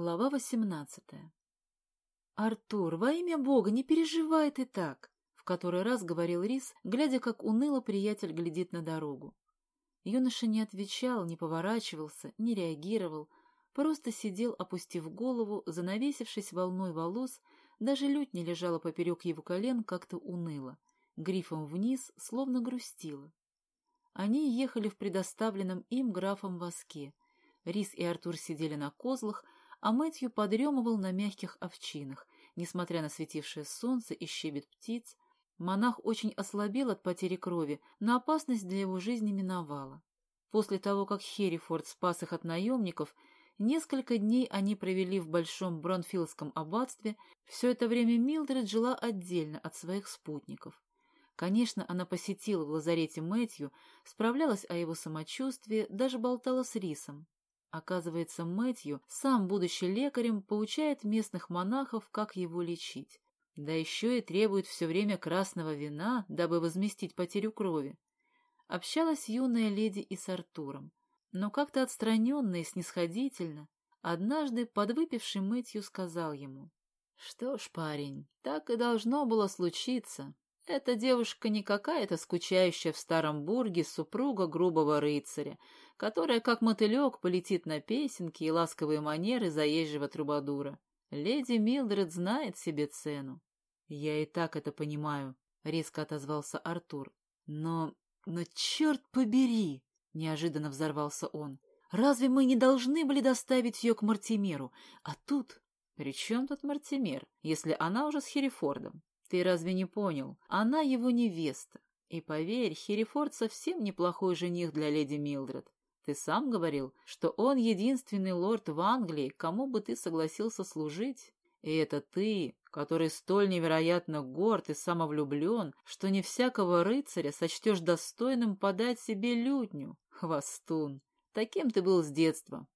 Глава восемнадцатая. «Артур, во имя Бога, не переживай ты так!» — в который раз говорил Рис, глядя, как уныло приятель глядит на дорогу. Юноша не отвечал, не поворачивался, не реагировал, просто сидел, опустив голову, занавесившись волной волос, даже лють не лежала поперек его колен как-то уныло, грифом вниз, словно грустила. Они ехали в предоставленном им графом воске. Рис и Артур сидели на козлах, а Мэтью подремывал на мягких овчинах. Несмотря на светившее солнце и щебет птиц, монах очень ослабел от потери крови, но опасность для его жизни миновала. После того, как Херрифорд спас их от наемников, несколько дней они провели в Большом Бронфилдском аббатстве, все это время Милдред жила отдельно от своих спутников. Конечно, она посетила в лазарете Мэтью, справлялась о его самочувствии, даже болтала с Рисом. Оказывается, Мэтью, сам будучи лекарем, поучает местных монахов, как его лечить. Да еще и требует все время красного вина, дабы возместить потерю крови. Общалась юная леди и с Артуром. Но как-то отстраненно и снисходительно, однажды подвыпивший Мэтью сказал ему, «Что ж, парень, так и должно было случиться. Эта девушка не какая-то скучающая в старом бурге супруга грубого рыцаря, которая, как мотылек, полетит на песенки и ласковые манеры заезжего трубадура. Леди Милдред знает себе цену. — Я и так это понимаю, — резко отозвался Артур. — Но... но черт побери! — неожиданно взорвался он. — Разве мы не должны были доставить ее к Мартимеру? А тут... — При чем тут Мартимер, если она уже с Херефордом? Ты разве не понял? Она его невеста. И поверь, Херефорд совсем неплохой жених для леди Милдред. Ты сам говорил, что он единственный лорд в Англии, кому бы ты согласился служить. И это ты, который столь невероятно горд и самовлюблен, что не всякого рыцаря сочтешь достойным подать себе лютню. Хвостун. Таким ты был с детства.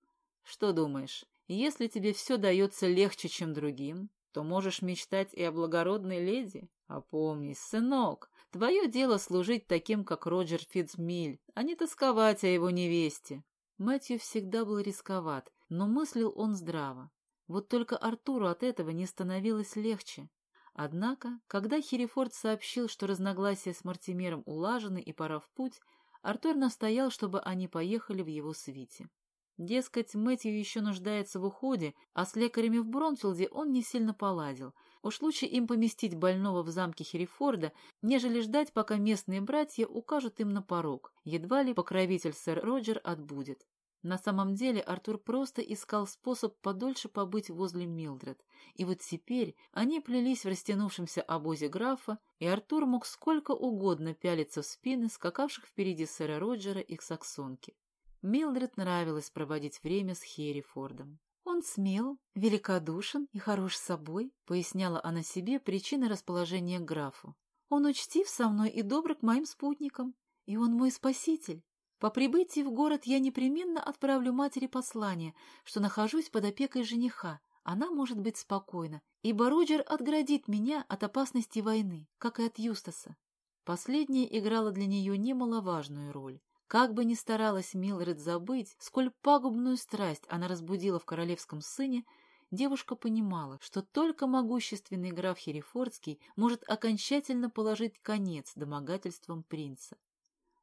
Что думаешь, если тебе все дается легче, чем другим, то можешь мечтать и о благородной леди. Опомнись, сынок, твое дело служить таким, как Роджер Фитцмиль, а не тосковать о его невесте. Мэтью всегда был рисковат, но мыслил он здраво. Вот только Артуру от этого не становилось легче. Однако, когда Херефорд сообщил, что разногласия с Мартимером улажены и пора в путь, Артур настоял, чтобы они поехали в его свите. Дескать, Мэтью еще нуждается в уходе, а с лекарями в Бронфилде он не сильно поладил. Уж лучше им поместить больного в замке Херрифорда, нежели ждать, пока местные братья укажут им на порог. Едва ли покровитель сэр Роджер отбудет. На самом деле Артур просто искал способ подольше побыть возле Милдред. И вот теперь они плелись в растянувшемся обозе графа, и Артур мог сколько угодно пялиться в спины скакавших впереди сэра Роджера их саксонки. Милдред нравилось проводить время с Херрифордом. «Он смел, великодушен и хорош собой», — поясняла она себе причины расположения к графу. «Он учтив со мной и добр к моим спутникам, и он мой спаситель. По прибытии в город я непременно отправлю матери послание, что нахожусь под опекой жениха. Она может быть спокойна, ибо Роджер отградит меня от опасности войны, как и от Юстаса». Последняя играла для нее немаловажную роль. Как бы ни старалась Милред забыть, сколь пагубную страсть она разбудила в королевском сыне, девушка понимала, что только могущественный граф Херефордский может окончательно положить конец домогательствам принца.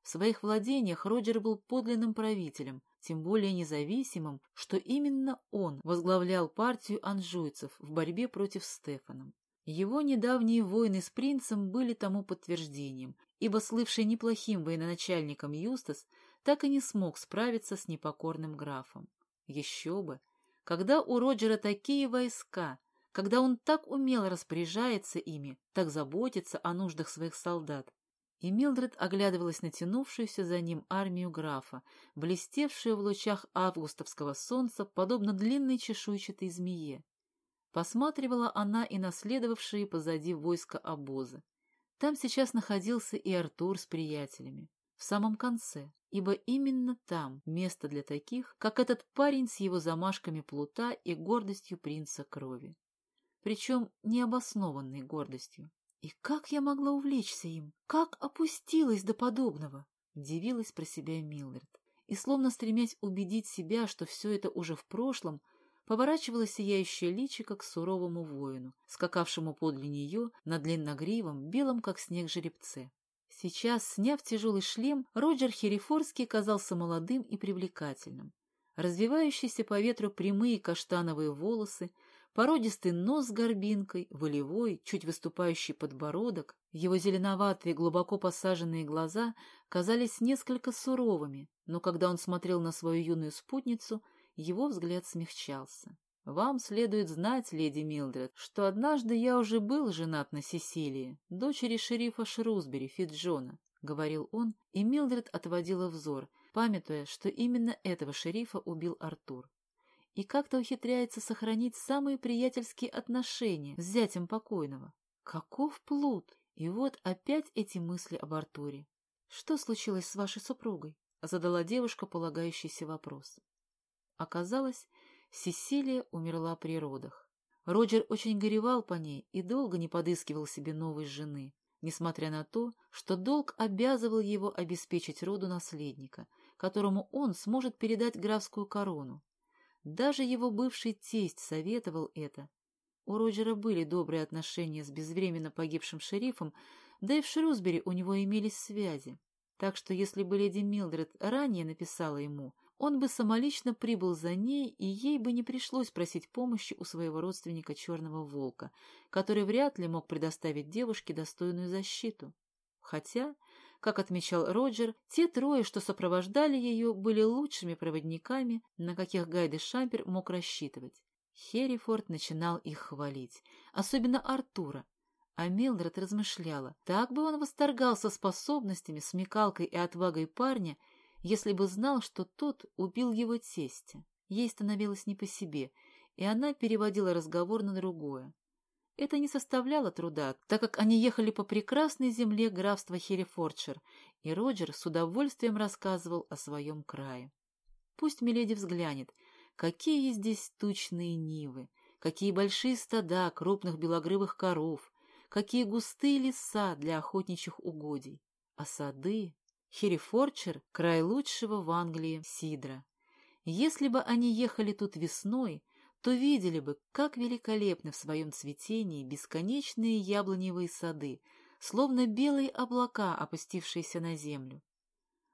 В своих владениях Роджер был подлинным правителем, тем более независимым, что именно он возглавлял партию анжуйцев в борьбе против Стефана. Его недавние войны с принцем были тому подтверждением, ибо слывший неплохим военачальником Юстас так и не смог справиться с непокорным графом. Еще бы! Когда у Роджера такие войска, когда он так умело распоряжается ими, так заботится о нуждах своих солдат, и Милдред оглядывалась на тянувшуюся за ним армию графа, блестевшую в лучах августовского солнца, подобно длинной чешуйчатой змее. Посматривала она и наследовавшие позади войска обозы. Там сейчас находился и Артур с приятелями. В самом конце, ибо именно там место для таких, как этот парень с его замашками плута и гордостью принца крови. Причем необоснованной гордостью. И как я могла увлечься им? Как опустилась до подобного? Удивилась про себя Милдред. И словно стремясь убедить себя, что все это уже в прошлом, поворачивала сияющее личико к суровому воину, скакавшему подле нее на длинногривом, белом как снег жеребце. Сейчас, сняв тяжелый шлем, Роджер Херифорский казался молодым и привлекательным. Развивающиеся по ветру прямые каштановые волосы, породистый нос с горбинкой, волевой, чуть выступающий подбородок, его зеленоватые, глубоко посаженные глаза казались несколько суровыми, но когда он смотрел на свою юную спутницу, его взгляд смягчался. «Вам следует знать, леди Милдред, что однажды я уже был женат на Сесилии, дочери шерифа Шрусбери, Фитджона», — говорил он, и Милдред отводила взор, памятуя, что именно этого шерифа убил Артур и как-то ухитряется сохранить самые приятельские отношения с зятем покойного. Каков плут! И вот опять эти мысли об Артуре. «Что случилось с вашей супругой?» — задала девушка полагающийся вопрос. Оказалось, Сесилия умерла при родах. Роджер очень горевал по ней и долго не подыскивал себе новой жены, несмотря на то, что долг обязывал его обеспечить роду наследника, которому он сможет передать графскую корону. Даже его бывший тесть советовал это. У Роджера были добрые отношения с безвременно погибшим шерифом, да и в Шрусбери у него имелись связи. Так что если бы леди Милдред ранее написала ему, он бы самолично прибыл за ней, и ей бы не пришлось просить помощи у своего родственника Черного Волка, который вряд ли мог предоставить девушке достойную защиту. Хотя как отмечал Роджер, те трое, что сопровождали ее, были лучшими проводниками, на каких Гайде Шампер мог рассчитывать. Херрифорд начинал их хвалить, особенно Артура, а Милдред размышляла, так бы он восторгался способностями, смекалкой и отвагой парня, если бы знал, что тот убил его тестя. Ей становилось не по себе, и она переводила разговор на другое. Это не составляло труда, так как они ехали по прекрасной земле графства Херефордшир, и Роджер с удовольствием рассказывал о своем крае. Пусть Миледи взглянет, какие здесь тучные нивы, какие большие стада крупных белогрывых коров, какие густые леса для охотничьих угодий. А сады... Херефордшир — край лучшего в Англии сидра. Если бы они ехали тут весной, то видели бы, как великолепны в своем цветении бесконечные яблоневые сады, словно белые облака, опустившиеся на землю.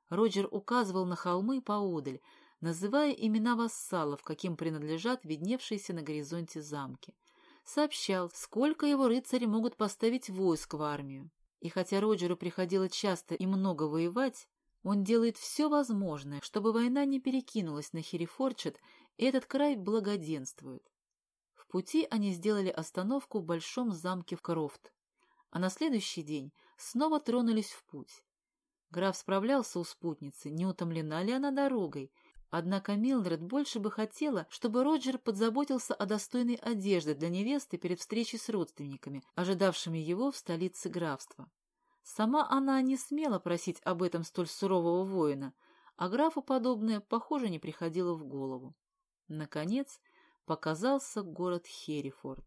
Роджер указывал на холмы поодаль, называя имена вассалов, каким принадлежат видневшиеся на горизонте замки. Сообщал, сколько его рыцари могут поставить войск в армию. И хотя Роджеру приходилось часто и много воевать, он делает все возможное, чтобы война не перекинулась на Херифорчет этот край благоденствует. В пути они сделали остановку в большом замке в Крофт, а на следующий день снова тронулись в путь. Граф справлялся у спутницы, не утомлена ли она дорогой, однако Милдред больше бы хотела, чтобы Роджер подзаботился о достойной одежде для невесты перед встречей с родственниками, ожидавшими его в столице графства. Сама она не смела просить об этом столь сурового воина, а графу подобное, похоже, не приходило в голову. Наконец показался город Херифорд.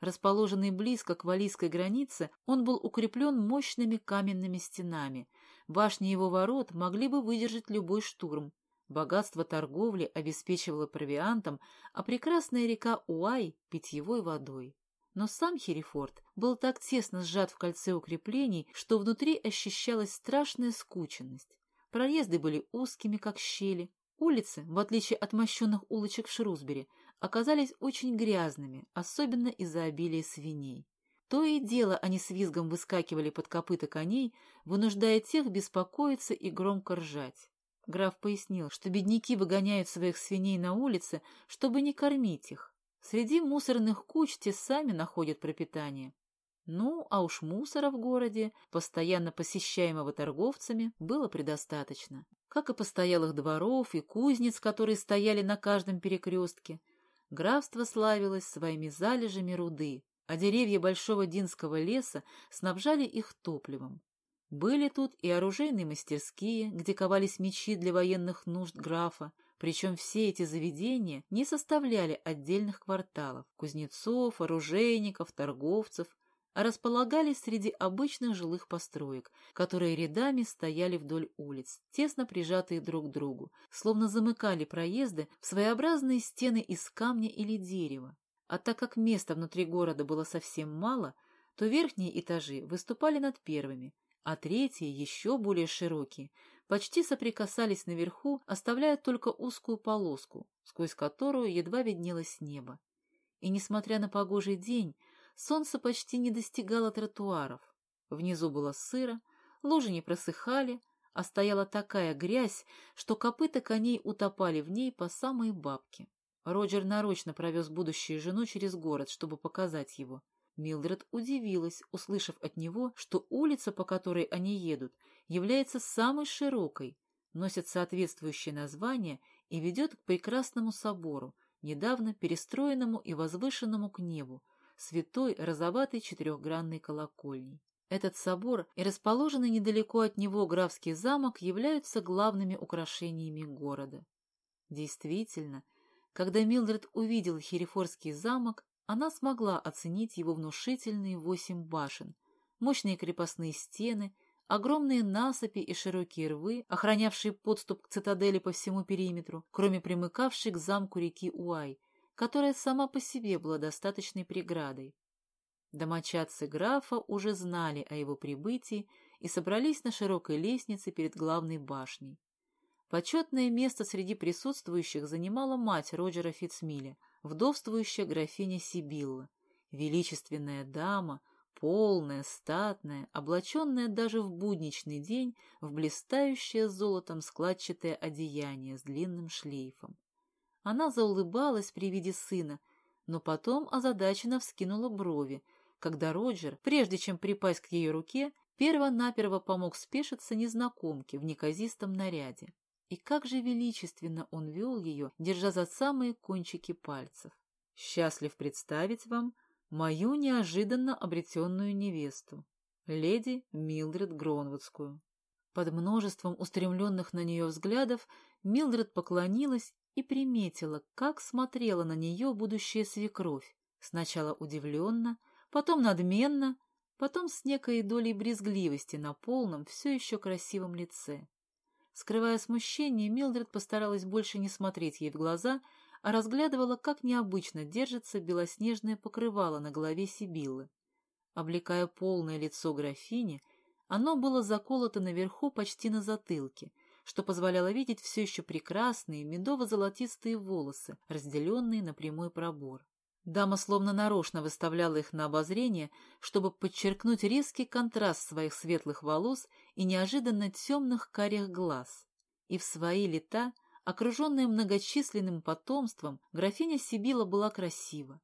Расположенный близко к валийской границе, он был укреплен мощными каменными стенами. Башни его ворот могли бы выдержать любой штурм. Богатство торговли обеспечивало провиантом, а прекрасная река Уай — питьевой водой. Но сам Херифорд был так тесно сжат в кольце укреплений, что внутри ощущалась страшная скученность. Проезды были узкими, как щели, Улицы, в отличие от мощенных улочек в Шрусбери, оказались очень грязными, особенно из-за обилия свиней. То и дело они с визгом выскакивали под копыта коней, вынуждая тех беспокоиться и громко ржать. Граф пояснил, что бедняки выгоняют своих свиней на улице, чтобы не кормить их. Среди мусорных куч те сами находят пропитание. Ну, а уж мусора в городе, постоянно посещаемого торговцами, было предостаточно. Как и постоялых дворов и кузнец, которые стояли на каждом перекрестке. Графство славилось своими залежами руды, а деревья большого динского леса снабжали их топливом. Были тут и оружейные мастерские, где ковались мечи для военных нужд графа, причем все эти заведения не составляли отдельных кварталов – кузнецов, оружейников, торговцев, а располагались среди обычных жилых построек, которые рядами стояли вдоль улиц, тесно прижатые друг к другу, словно замыкали проезды в своеобразные стены из камня или дерева. А так как места внутри города было совсем мало, то верхние этажи выступали над первыми, а третьи, еще более широкие, почти соприкасались наверху, оставляя только узкую полоску, сквозь которую едва виднелось небо. И, несмотря на погожий день, солнце почти не достигало тротуаров. Внизу было сыро, лужи не просыхали, а стояла такая грязь, что копыта коней утопали в ней по самые бабки. Роджер нарочно провез будущую жену через город, чтобы показать его. Милдред удивилась, услышав от него, что улица, по которой они едут, является самой широкой, носит соответствующее название и ведет к прекрасному собору, недавно перестроенному и возвышенному к небу, святой розоватой четырехгранной колокольней. Этот собор и расположенный недалеко от него графский замок являются главными украшениями города. Действительно, когда Милдред увидел Херефорский замок, она смогла оценить его внушительные восемь башен, мощные крепостные стены, огромные насыпи и широкие рвы, охранявшие подступ к цитадели по всему периметру, кроме примыкавшей к замку реки Уай, которая сама по себе была достаточной преградой. Домочадцы графа уже знали о его прибытии и собрались на широкой лестнице перед главной башней. Почетное место среди присутствующих занимала мать Роджера Фитцмиля, вдовствующая графиня Сибилла, величественная дама, полная, статная, облаченная даже в будничный день в блистающее золотом складчатое одеяние с длинным шлейфом. Она заулыбалась при виде сына, но потом озадаченно вскинула брови, когда Роджер, прежде чем припасть к ее руке, перво-наперво помог спешиться незнакомке в неказистом наряде. И как же величественно он вел ее, держа за самые кончики пальцев. Счастлив представить вам мою неожиданно обретенную невесту, леди Милдред Гронвудскую. Под множеством устремленных на нее взглядов Милдред поклонилась и приметила, как смотрела на нее будущая свекровь, сначала удивленно, потом надменно, потом с некой долей брезгливости на полном, все еще красивом лице. Скрывая смущение, Милдред постаралась больше не смотреть ей в глаза, а разглядывала, как необычно держится белоснежное покрывало на голове Сибиллы. Облекая полное лицо графини, оно было заколото наверху почти на затылке, что позволяло видеть все еще прекрасные медово-золотистые волосы, разделенные на прямой пробор. Дама словно нарочно выставляла их на обозрение, чтобы подчеркнуть резкий контраст своих светлых волос и неожиданно темных карих глаз. И в свои лета, окруженная многочисленным потомством, графиня Сибила была красива.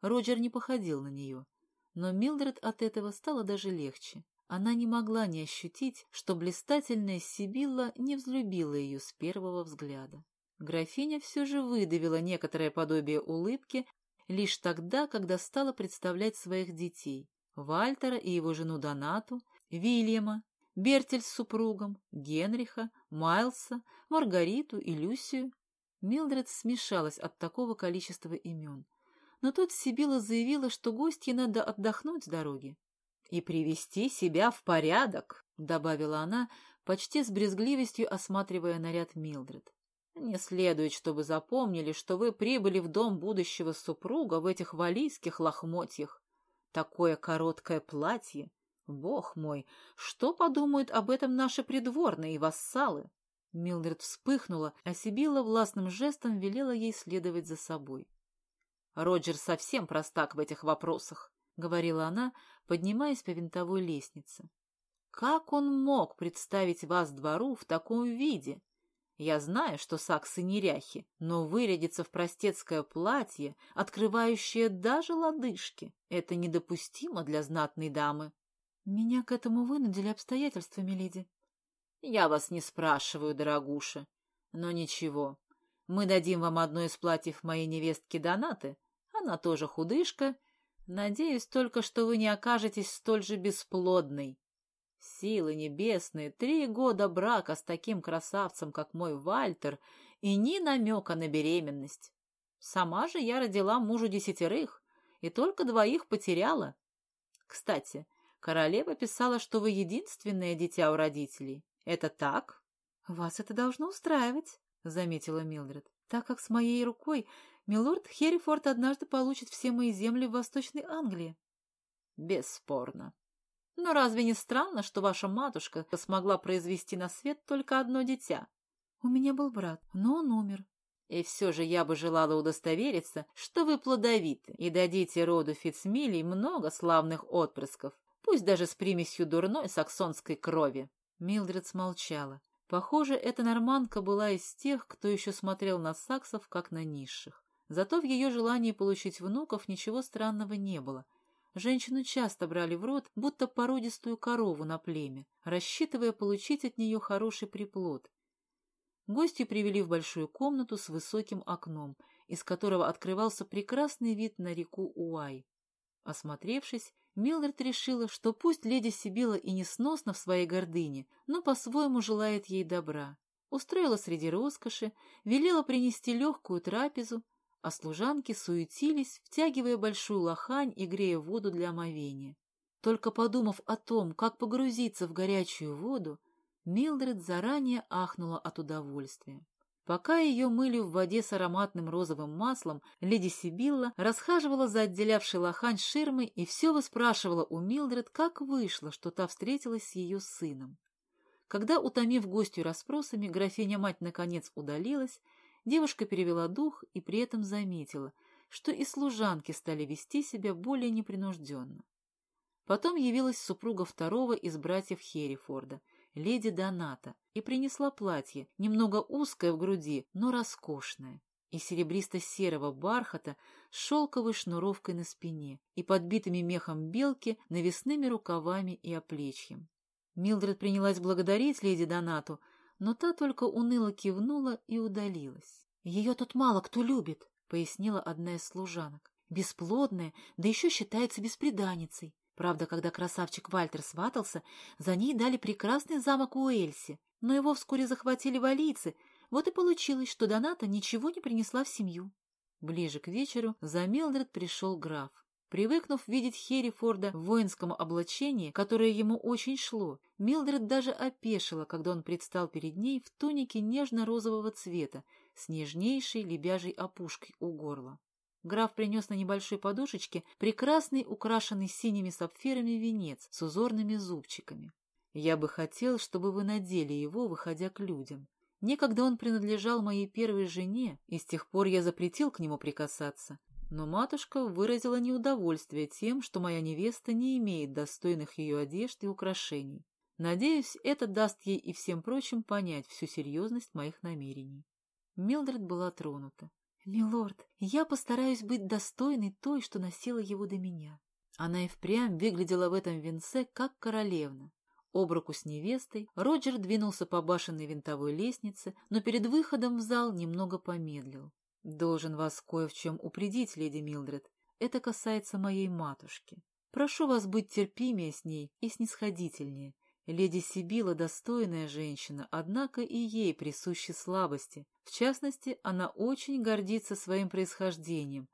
Роджер не походил на нее, но Милдред от этого стало даже легче. Она не могла не ощутить, что блистательная Сибилла не взлюбила ее с первого взгляда. Графиня все же выдавила некоторое подобие улыбки, лишь тогда, когда стала представлять своих детей – Вальтера и его жену Донату, Вильяма, Бертель с супругом, Генриха, Майлса, Маргариту и Люсию. Милдред смешалась от такого количества имен. Но тут Сибила заявила, что гостье надо отдохнуть с дороги. «И привести себя в порядок», — добавила она, почти с брезгливостью осматривая наряд Милдред. Не следует, чтобы запомнили, что вы прибыли в дом будущего супруга в этих валийских лохмотьях. Такое короткое платье. Бог мой, что подумают об этом наши придворные и вассалы? Милдред вспыхнула, а Сибилла властным жестом велела ей следовать за собой. Роджер совсем простак в этих вопросах, — говорила она, поднимаясь по винтовой лестнице. Как он мог представить вас двору в таком виде? Я знаю, что саксы неряхи, но вырядиться в простецкое платье, открывающее даже лодыжки, это недопустимо для знатной дамы. Меня к этому вынудили обстоятельства, миледи. Я вас не спрашиваю, дорогуша. Но ничего, мы дадим вам одно из платьев моей невестки Донаты. Она тоже худышка. Надеюсь только, что вы не окажетесь столь же бесплодной. Силы небесные, три года брака с таким красавцем, как мой Вальтер, и ни намека на беременность. Сама же я родила мужу десятерых, и только двоих потеряла. Кстати, королева писала, что вы единственное дитя у родителей. Это так? Вас это должно устраивать, заметила Милдред, так как с моей рукой милорд Херрифорд однажды получит все мои земли в Восточной Англии. Бесспорно. Но разве не странно, что ваша матушка смогла произвести на свет только одно дитя? У меня был брат, но он умер. И все же я бы желала удостовериться, что вы плодовиты и дадите роду Фицмилей много славных отпрысков, пусть даже с примесью дурной саксонской крови. Милдред смолчала. Похоже, эта норманка была из тех, кто еще смотрел на саксов, как на низших. Зато в ее желании получить внуков ничего странного не было. Женщину часто брали в рот, будто породистую корову на племя, рассчитывая получить от нее хороший приплод. Гости привели в большую комнату с высоким окном, из которого открывался прекрасный вид на реку Уай. Осмотревшись, Милдред решила, что пусть леди Сибила и несносна в своей гордыне, но по-своему желает ей добра. Устроила среди роскоши, велела принести легкую трапезу, а служанки суетились, втягивая большую лохань и грея воду для омовения. Только подумав о том, как погрузиться в горячую воду, Милдред заранее ахнула от удовольствия. Пока ее мыли в воде с ароматным розовым маслом, леди Сибилла расхаживала за отделявшей лохань ширмой и все выспрашивала у Милдред, как вышло, что та встретилась с ее сыном. Когда, утомив гостью расспросами, графиня-мать наконец удалилась, Девушка перевела дух и при этом заметила, что и служанки стали вести себя более непринужденно. Потом явилась супруга второго из братьев Херрифорда, леди Доната, и принесла платье, немного узкое в груди, но роскошное, и серебристо-серого бархата с шелковой шнуровкой на спине и подбитыми мехом белки навесными рукавами и оплечьем. Милдред принялась благодарить леди Донату, но та только уныло кивнула и удалилась. «Ее тут мало кто любит», — пояснила одна из служанок. «Бесплодная, да еще считается бесприданницей. Правда, когда красавчик Вальтер сватался, за ней дали прекрасный замок у Эльси, но его вскоре захватили валийцы, вот и получилось, что Доната ничего не принесла в семью». Ближе к вечеру за Мелдред пришел граф. Привыкнув видеть Херрифорда в воинском облачении, которое ему очень шло, Милдред даже опешила, когда он предстал перед ней в тунике нежно-розового цвета с нежнейшей лебяжей опушкой у горла. Граф принес на небольшой подушечке прекрасный, украшенный синими сапфирами венец с узорными зубчиками. Я бы хотел, чтобы вы надели его, выходя к людям. Некогда он принадлежал моей первой жене, и с тех пор я запретил к нему прикасаться. Но матушка выразила неудовольствие тем, что моя невеста не имеет достойных ее одежд и украшений. Надеюсь, это даст ей и всем прочим понять всю серьезность моих намерений. Милдред была тронута. «Милорд, я постараюсь быть достойной той, что носила его до меня». Она и впрямь выглядела в этом венце, как королевна. Об руку с невестой Роджер двинулся по башенной винтовой лестнице, но перед выходом в зал немного помедлил. Должен вас кое в чем упредить, леди Милдред. Это касается моей матушки. Прошу вас быть терпимее с ней и снисходительнее. Леди Сибила достойная женщина, однако и ей присущи слабости. В частности, она очень гордится своим происхождением,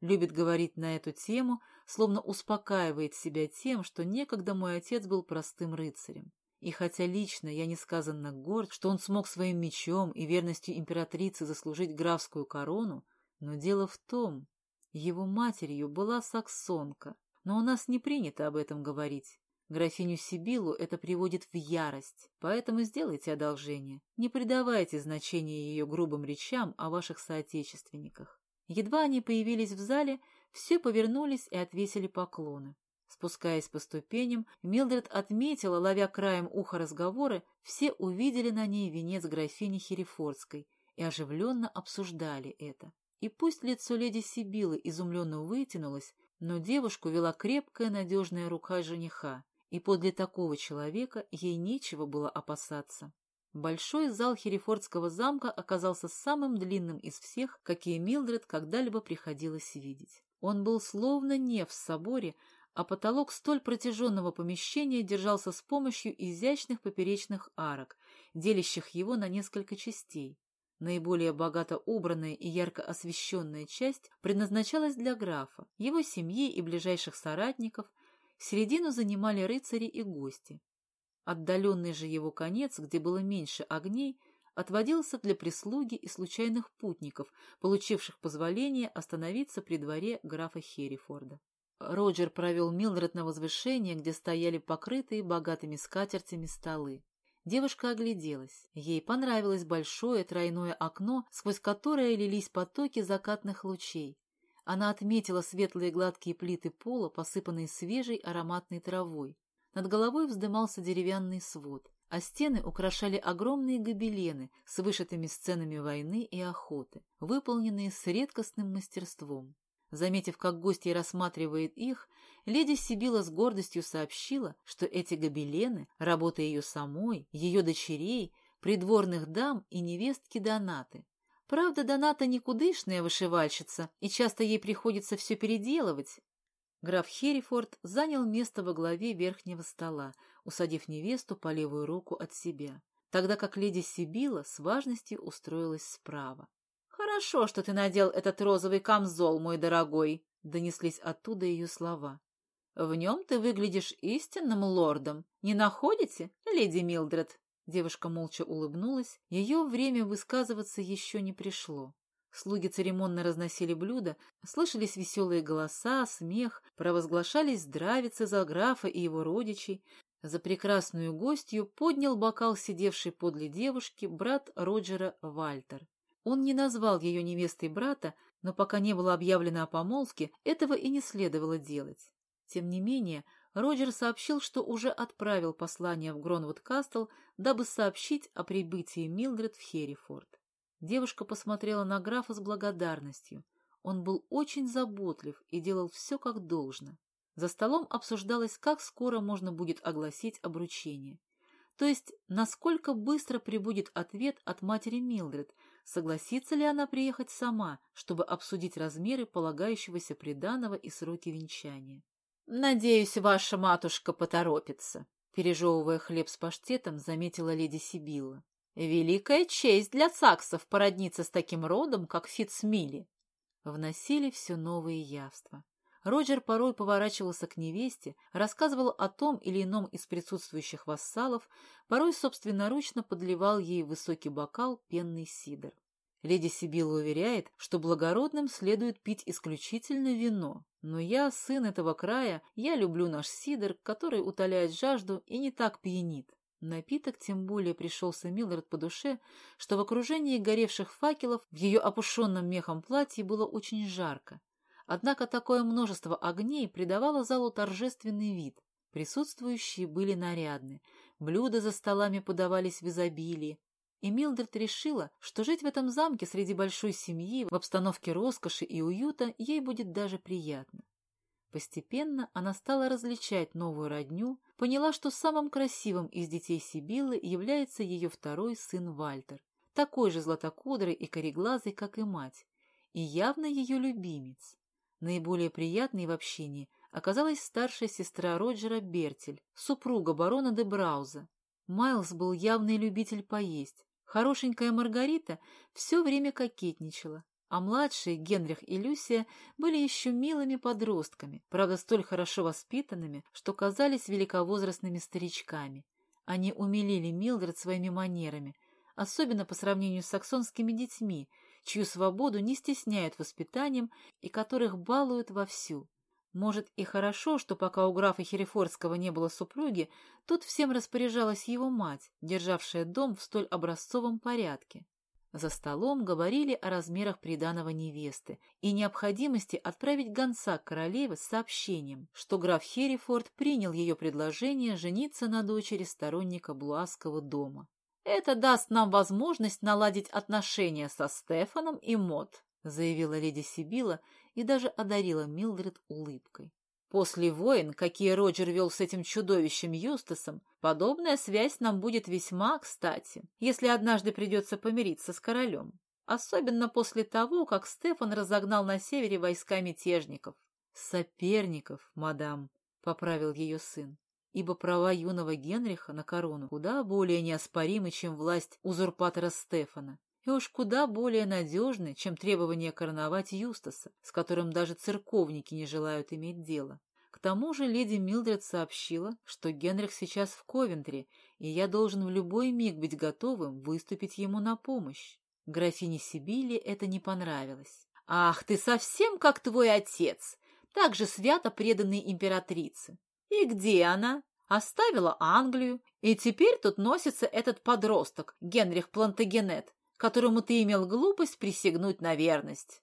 любит говорить на эту тему, словно успокаивает себя тем, что некогда мой отец был простым рыцарем. И хотя лично я несказанно горд, что он смог своим мечом и верностью императрицы заслужить графскую корону, но дело в том, его матерью была саксонка, но у нас не принято об этом говорить. Графиню Сибилу это приводит в ярость, поэтому сделайте одолжение, не придавайте значения ее грубым речам о ваших соотечественниках. Едва они появились в зале, все повернулись и отвесили поклоны. Спускаясь по ступеням, Милдред отметила, ловя краем уха разговоры, все увидели на ней венец графини Херефордской и оживленно обсуждали это. И пусть лицо леди Сибилы изумленно вытянулось, но девушку вела крепкая надежная рука жениха, и подле такого человека ей нечего было опасаться. Большой зал Херефордского замка оказался самым длинным из всех, какие Милдред когда-либо приходилось видеть. Он был словно неф в соборе, а потолок столь протяженного помещения держался с помощью изящных поперечных арок, делящих его на несколько частей. Наиболее богато убранная и ярко освещенная часть предназначалась для графа, его семьи и ближайших соратников, Середину занимали рыцари и гости. Отдаленный же его конец, где было меньше огней, отводился для прислуги и случайных путников, получивших позволение остановиться при дворе графа Херрифорда. Роджер провел Милдред на возвышение, где стояли покрытые богатыми скатертями столы. Девушка огляделась. Ей понравилось большое тройное окно, сквозь которое лились потоки закатных лучей. Она отметила светлые гладкие плиты пола, посыпанные свежей ароматной травой. Над головой вздымался деревянный свод, а стены украшали огромные гобелены с вышитыми сценами войны и охоты, выполненные с редкостным мастерством. Заметив, как гостья рассматривает их, леди Сибила с гордостью сообщила, что эти гобелены — работа ее самой, ее дочерей, придворных дам и невестки Донаты. Правда, Доната никудышная вышивальщица, и часто ей приходится все переделывать. Граф Херрифорд занял место во главе верхнего стола, усадив невесту по левую руку от себя, тогда как леди Сибила с важностью устроилась справа. «Хорошо, что ты надел этот розовый камзол, мой дорогой», — донеслись оттуда ее слова. «В нем ты выглядишь истинным лордом. Не находите, леди Милдред?» Девушка молча улыбнулась, ее время высказываться еще не пришло. Слуги церемонно разносили блюда, слышались веселые голоса, смех, провозглашались здравицы за графа и его родичей. За прекрасную гостью поднял бокал сидевший подле девушки брат Роджера Вальтер. Он не назвал ее невестой брата, но пока не было объявлено о помолвке, этого и не следовало делать. Тем не менее, Роджер сообщил, что уже отправил послание в Гронвуд-Кастл, дабы сообщить о прибытии Милдред в Херрифорд. Девушка посмотрела на графа с благодарностью. Он был очень заботлив и делал все как должно. За столом обсуждалось, как скоро можно будет огласить обручение. То есть, насколько быстро прибудет ответ от матери Милдред, согласится ли она приехать сама, чтобы обсудить размеры полагающегося приданого и сроки венчания. «Надеюсь, ваша матушка поторопится», — пережевывая хлеб с паштетом, заметила леди Сибилла. «Великая честь для саксов породниться с таким родом, как Фитцмилли». Вносили все новые явства. Роджер порой поворачивался к невесте, рассказывал о том или ином из присутствующих вассалов, порой собственноручно подливал ей высокий бокал пенный сидр. Леди Сибилла уверяет, что благородным следует пить исключительно вино. Но я, сын этого края, я люблю наш сидр, который утоляет жажду и не так пьянит. Напиток тем более пришелся Милдред по душе, что в окружении горевших факелов в ее опушенном мехом платье было очень жарко. Однако такое множество огней придавало залу торжественный вид. Присутствующие были нарядны, блюда за столами подавались в изобилии, и Милдред решила, что жить в этом замке среди большой семьи в обстановке роскоши и уюта ей будет даже приятно. Постепенно она стала различать новую родню, поняла, что самым красивым из детей Сибилы является ее второй сын Вальтер, такой же златокудрый и кореглазый, как и мать, и явно ее любимец. Наиболее приятной в общении оказалась старшая сестра Роджера Бертель, супруга барона де Брауза. Майлз был явный любитель поесть, Хорошенькая Маргарита все время кокетничала, а младшие Генрих и Люсия были еще милыми подростками, правда, столь хорошо воспитанными, что казались великовозрастными старичками. Они умилили Милдред своими манерами, особенно по сравнению с саксонскими детьми, чью свободу не стесняют воспитанием и которых балуют вовсю. Может, и хорошо, что пока у графа Херефордского не было супруги, тут всем распоряжалась его мать, державшая дом в столь образцовом порядке. За столом говорили о размерах приданого невесты и необходимости отправить гонца к королеве с сообщением, что граф Херефорд принял ее предложение жениться на дочери сторонника Блуасского дома. «Это даст нам возможность наладить отношения со Стефаном и Мот», заявила леди Сибила и даже одарила Милдред улыбкой. После войн, какие Роджер вел с этим чудовищем Юстасом, подобная связь нам будет весьма кстати, если однажды придется помириться с королем. Особенно после того, как Стефан разогнал на севере войска мятежников. «Соперников, мадам», — поправил ее сын, ибо права юного Генриха на корону куда более неоспоримы, чем власть узурпатора Стефана и уж куда более надежны, чем требование короновать Юстаса, с которым даже церковники не желают иметь дело. К тому же леди Милдред сообщила, что Генрих сейчас в Ковентре, и я должен в любой миг быть готовым выступить ему на помощь. Графине Сибили это не понравилось. «Ах, ты совсем как твой отец, так же свято преданный императрице. И где она? Оставила Англию, и теперь тут носится этот подросток, Генрих Плантагенет, которому ты имел глупость присягнуть на верность.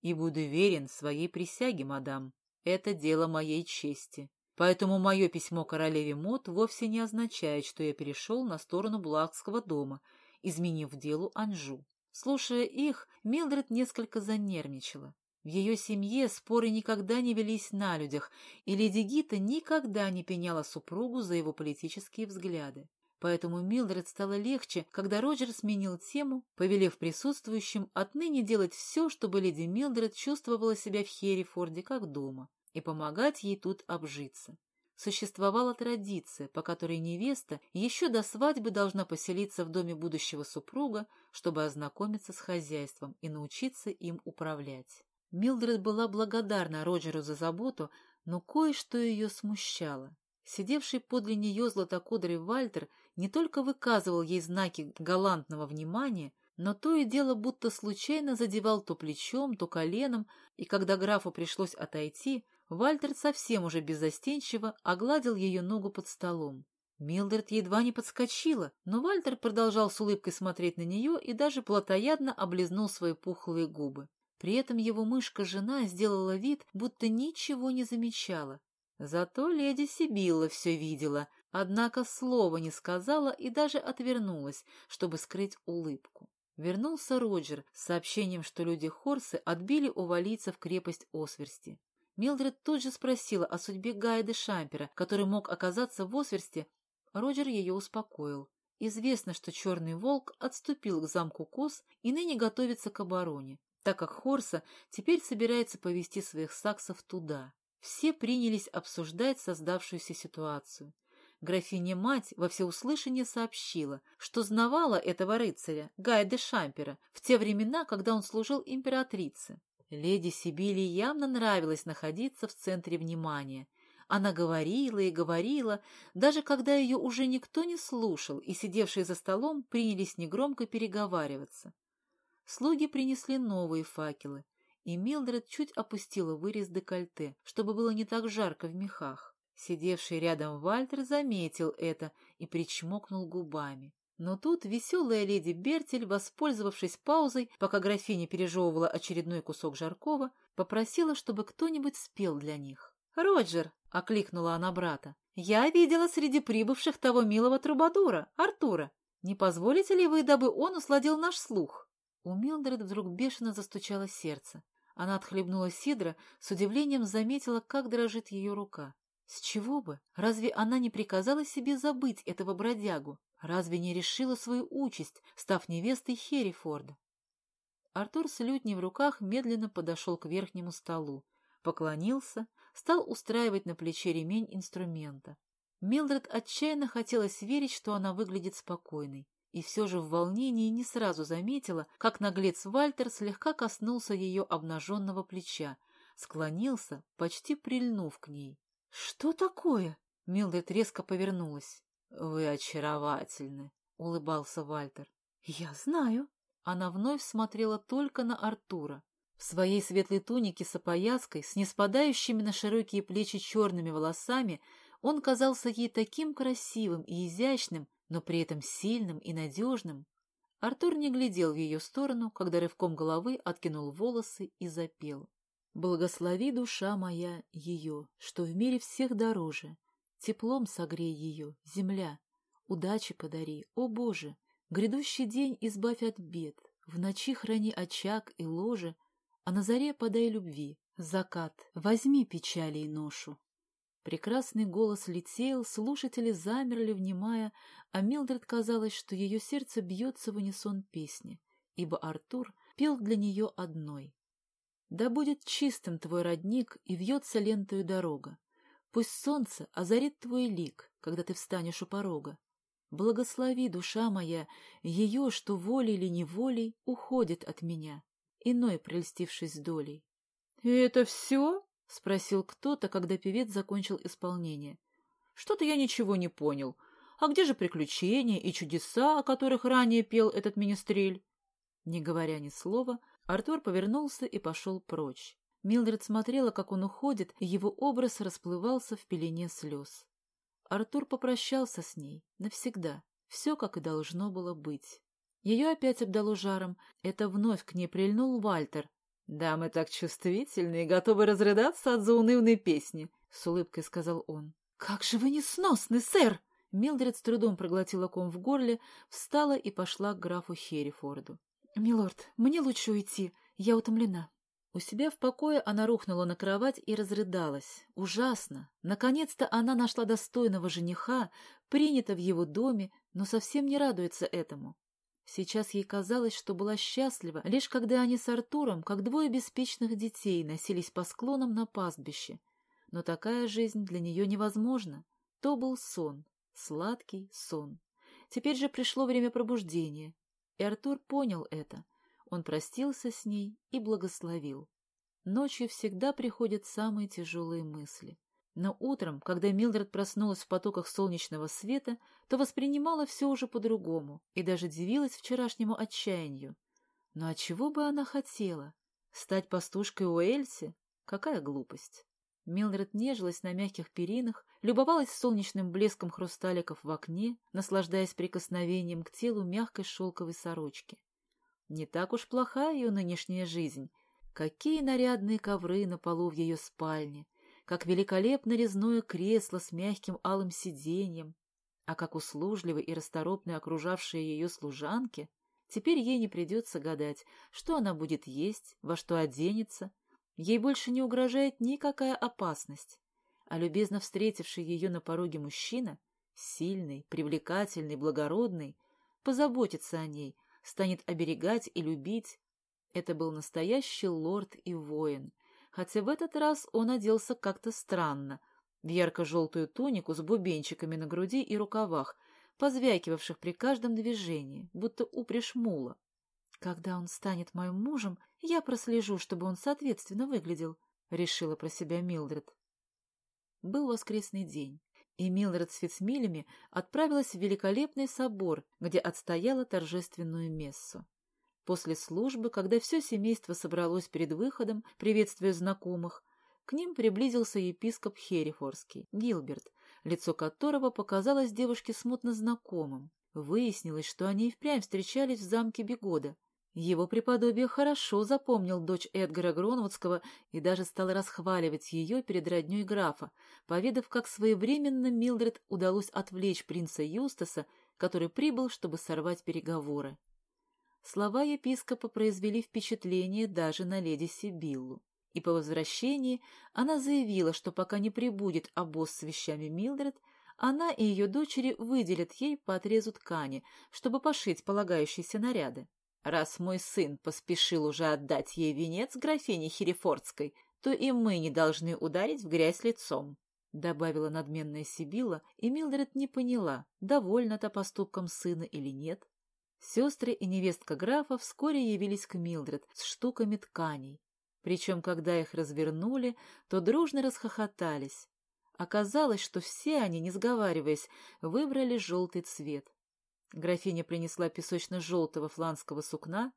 И буду верен своей присяге, мадам. Это дело моей чести. Поэтому мое письмо королеве Мот вовсе не означает, что я перешел на сторону Блакского дома, изменив делу Анжу. Слушая их, Милдред несколько занервничала. В ее семье споры никогда не велись на людях, и леди Гита никогда не пеняла супругу за его политические взгляды. Поэтому Милдред стало легче, когда Роджер сменил тему, повелев присутствующим отныне делать все, чтобы леди Милдред чувствовала себя в Херрифорде как дома, и помогать ей тут обжиться. Существовала традиция, по которой невеста еще до свадьбы должна поселиться в доме будущего супруга, чтобы ознакомиться с хозяйством и научиться им управлять. Милдред была благодарна Роджеру за заботу, но кое-что ее смущало. Сидевший подле нее златокудрый Вальтер не только выказывал ей знаки галантного внимания, но то и дело будто случайно задевал то плечом, то коленом, и когда графу пришлось отойти, Вальтер совсем уже беззастенчиво огладил ее ногу под столом. Милдред едва не подскочила, но Вальтер продолжал с улыбкой смотреть на нее и даже плотоядно облизнул свои пухлые губы. При этом его мышка-жена сделала вид, будто ничего не замечала. Зато леди Сибилла все видела, однако слова не сказала и даже отвернулась, чтобы скрыть улыбку. Вернулся Роджер с сообщением, что люди Хорсы отбили у валийцев крепость Осверсти. Милдред тут же спросила о судьбе Гайда Шампера, который мог оказаться в Осверсти. Роджер ее успокоил. Известно, что Черный Волк отступил к замку Кос и ныне готовится к обороне так как Хорса теперь собирается повести своих саксов туда. Все принялись обсуждать создавшуюся ситуацию. Графиня-мать во всеуслышание сообщила, что знавала этого рыцаря, Гая де Шампера, в те времена, когда он служил императрице. Леди Сибили явно нравилось находиться в центре внимания. Она говорила и говорила, даже когда ее уже никто не слушал, и сидевшие за столом принялись негромко переговариваться. Слуги принесли новые факелы, и Милдред чуть опустила вырез декольте, чтобы было не так жарко в мехах. Сидевший рядом Вальтер заметил это и причмокнул губами. Но тут веселая леди Бертель, воспользовавшись паузой, пока графиня пережевывала очередной кусок жаркого, попросила, чтобы кто-нибудь спел для них. «Роджер!» — окликнула она брата. «Я видела среди прибывших того милого трубадура, Артура. Не позволите ли вы, дабы он усладил наш слух?» У Милдред вдруг бешено застучало сердце. Она отхлебнула сидра, с удивлением заметила, как дрожит ее рука. С чего бы? Разве она не приказала себе забыть этого бродягу? Разве не решила свою участь, став невестой Херрифорда? Артур с лютней в руках медленно подошел к верхнему столу, поклонился, стал устраивать на плече ремень инструмента. Милдред отчаянно хотелось верить, что она выглядит спокойной и все же в волнении не сразу заметила, как наглец Вальтер слегка коснулся ее обнаженного плеча, склонился, почти прильнув к ней. — Что такое? — Милдред резко повернулась. — Вы очаровательны, — улыбался Вальтер. — Я знаю. Она вновь смотрела только на Артура. В своей светлой тунике с опояской, с неспадающими на широкие плечи черными волосами, он казался ей таким красивым и изящным, но при этом сильным и надежным. Артур не глядел в ее сторону, когда рывком головы откинул волосы и запел. «Благослови, душа моя, ее, что в мире всех дороже. Теплом согрей ее, земля. Удачи подари, о Боже! Грядущий день избавь от бед. В ночи храни очаг и ложе, а на заре подай любви. Закат, возьми печали и ношу. Прекрасный голос летел, слушатели замерли, внимая, а Милдред казалось, что ее сердце бьется в унисон песни, ибо Артур пел для нее одной. «Да будет чистым твой родник, и вьется лентою дорога. Пусть солнце озарит твой лик, когда ты встанешь у порога. Благослови, душа моя, ее, что волей или неволей уходит от меня, иной прельстившись долей». — И это все? — спросил кто-то, когда певец закончил исполнение. «Что-то я ничего не понял. А где же приключения и чудеса, о которых ранее пел этот министрель?» Не говоря ни слова, Артур повернулся и пошел прочь. Милдред смотрела, как он уходит, и его образ расплывался в пелене слез. Артур попрощался с ней навсегда. Все, как и должно было быть. Ее опять обдало жаром. Это вновь к ней прильнул Вальтер. «Да, мы так чувствительны и готовы разрыдаться от заунывной песни», — с улыбкой сказал он. «Как же вы несносны, сэр!» Милдред с трудом проглотила ком в горле, встала и пошла к графу Херрифорду. «Милорд, мне лучше уйти. Я утомлена». У себя в покое она рухнула на кровать и разрыдалась. Ужасно! Наконец-то она нашла достойного жениха, принята в его доме, но совсем не радуется этому. Сейчас ей казалось, что была счастлива, лишь когда они с Артуром, как двое беспечных детей, носились по склонам на пастбище. Но такая жизнь для нее невозможна. То был сон, сладкий сон. Теперь же пришло время пробуждения, и Артур понял это. Он простился с ней и благословил. Ночью всегда приходят самые тяжелые мысли. Но утром, когда Милдред проснулась в потоках солнечного света, то воспринимала все уже по-другому и даже дивилась вчерашнему отчаянию. Но от чего бы она хотела? Стать пастушкой у Эльси? Какая глупость! Милдред нежилась на мягких перинах, любовалась солнечным блеском хрусталиков в окне, наслаждаясь прикосновением к телу мягкой шелковой сорочки. Не так уж плоха ее нынешняя жизнь. Какие нарядные ковры на полу в ее спальне, как великолепно резное кресло с мягким алым сиденьем, а как услужливы и расторопны окружавшие ее служанки, теперь ей не придется гадать, что она будет есть, во что оденется. Ей больше не угрожает никакая опасность. А любезно встретивший ее на пороге мужчина, сильный, привлекательный, благородный, позаботится о ней, станет оберегать и любить. Это был настоящий лорд и воин — хотя в этот раз он оделся как-то странно, в ярко-желтую тунику с бубенчиками на груди и рукавах, позвякивавших при каждом движении, будто упряжь мула. «Когда он станет моим мужем, я прослежу, чтобы он соответственно выглядел», — решила про себя Милдред. Был воскресный день, и Милдред с Фицмилями отправилась в великолепный собор, где отстояла торжественную мессу. После службы, когда все семейство собралось перед выходом, приветствуя знакомых, к ним приблизился епископ Херифорский, Гилберт, лицо которого показалось девушке смутно знакомым. Выяснилось, что они и впрямь встречались в замке Бегода. Его преподобие хорошо запомнил дочь Эдгара Гронвудского и даже стал расхваливать ее перед родней графа, поведав, как своевременно Милдред удалось отвлечь принца Юстаса, который прибыл, чтобы сорвать переговоры. Слова епископа произвели впечатление даже на леди Сибиллу, и по возвращении она заявила, что пока не прибудет обоз с вещами Милдред, она и ее дочери выделят ей по отрезу ткани, чтобы пошить полагающиеся наряды. Раз мой сын поспешил уже отдать ей венец графине Херефордской, то и мы не должны ударить в грязь лицом, — добавила надменная Сибила, и Милдред не поняла, довольна-то поступком сына или нет. Сестры и невестка графа вскоре явились к Милдред с штуками тканей. Причем, когда их развернули, то дружно расхохотались. Оказалось, что все они, не сговариваясь, выбрали желтый цвет. Графиня принесла песочно-желтого фланского сукна,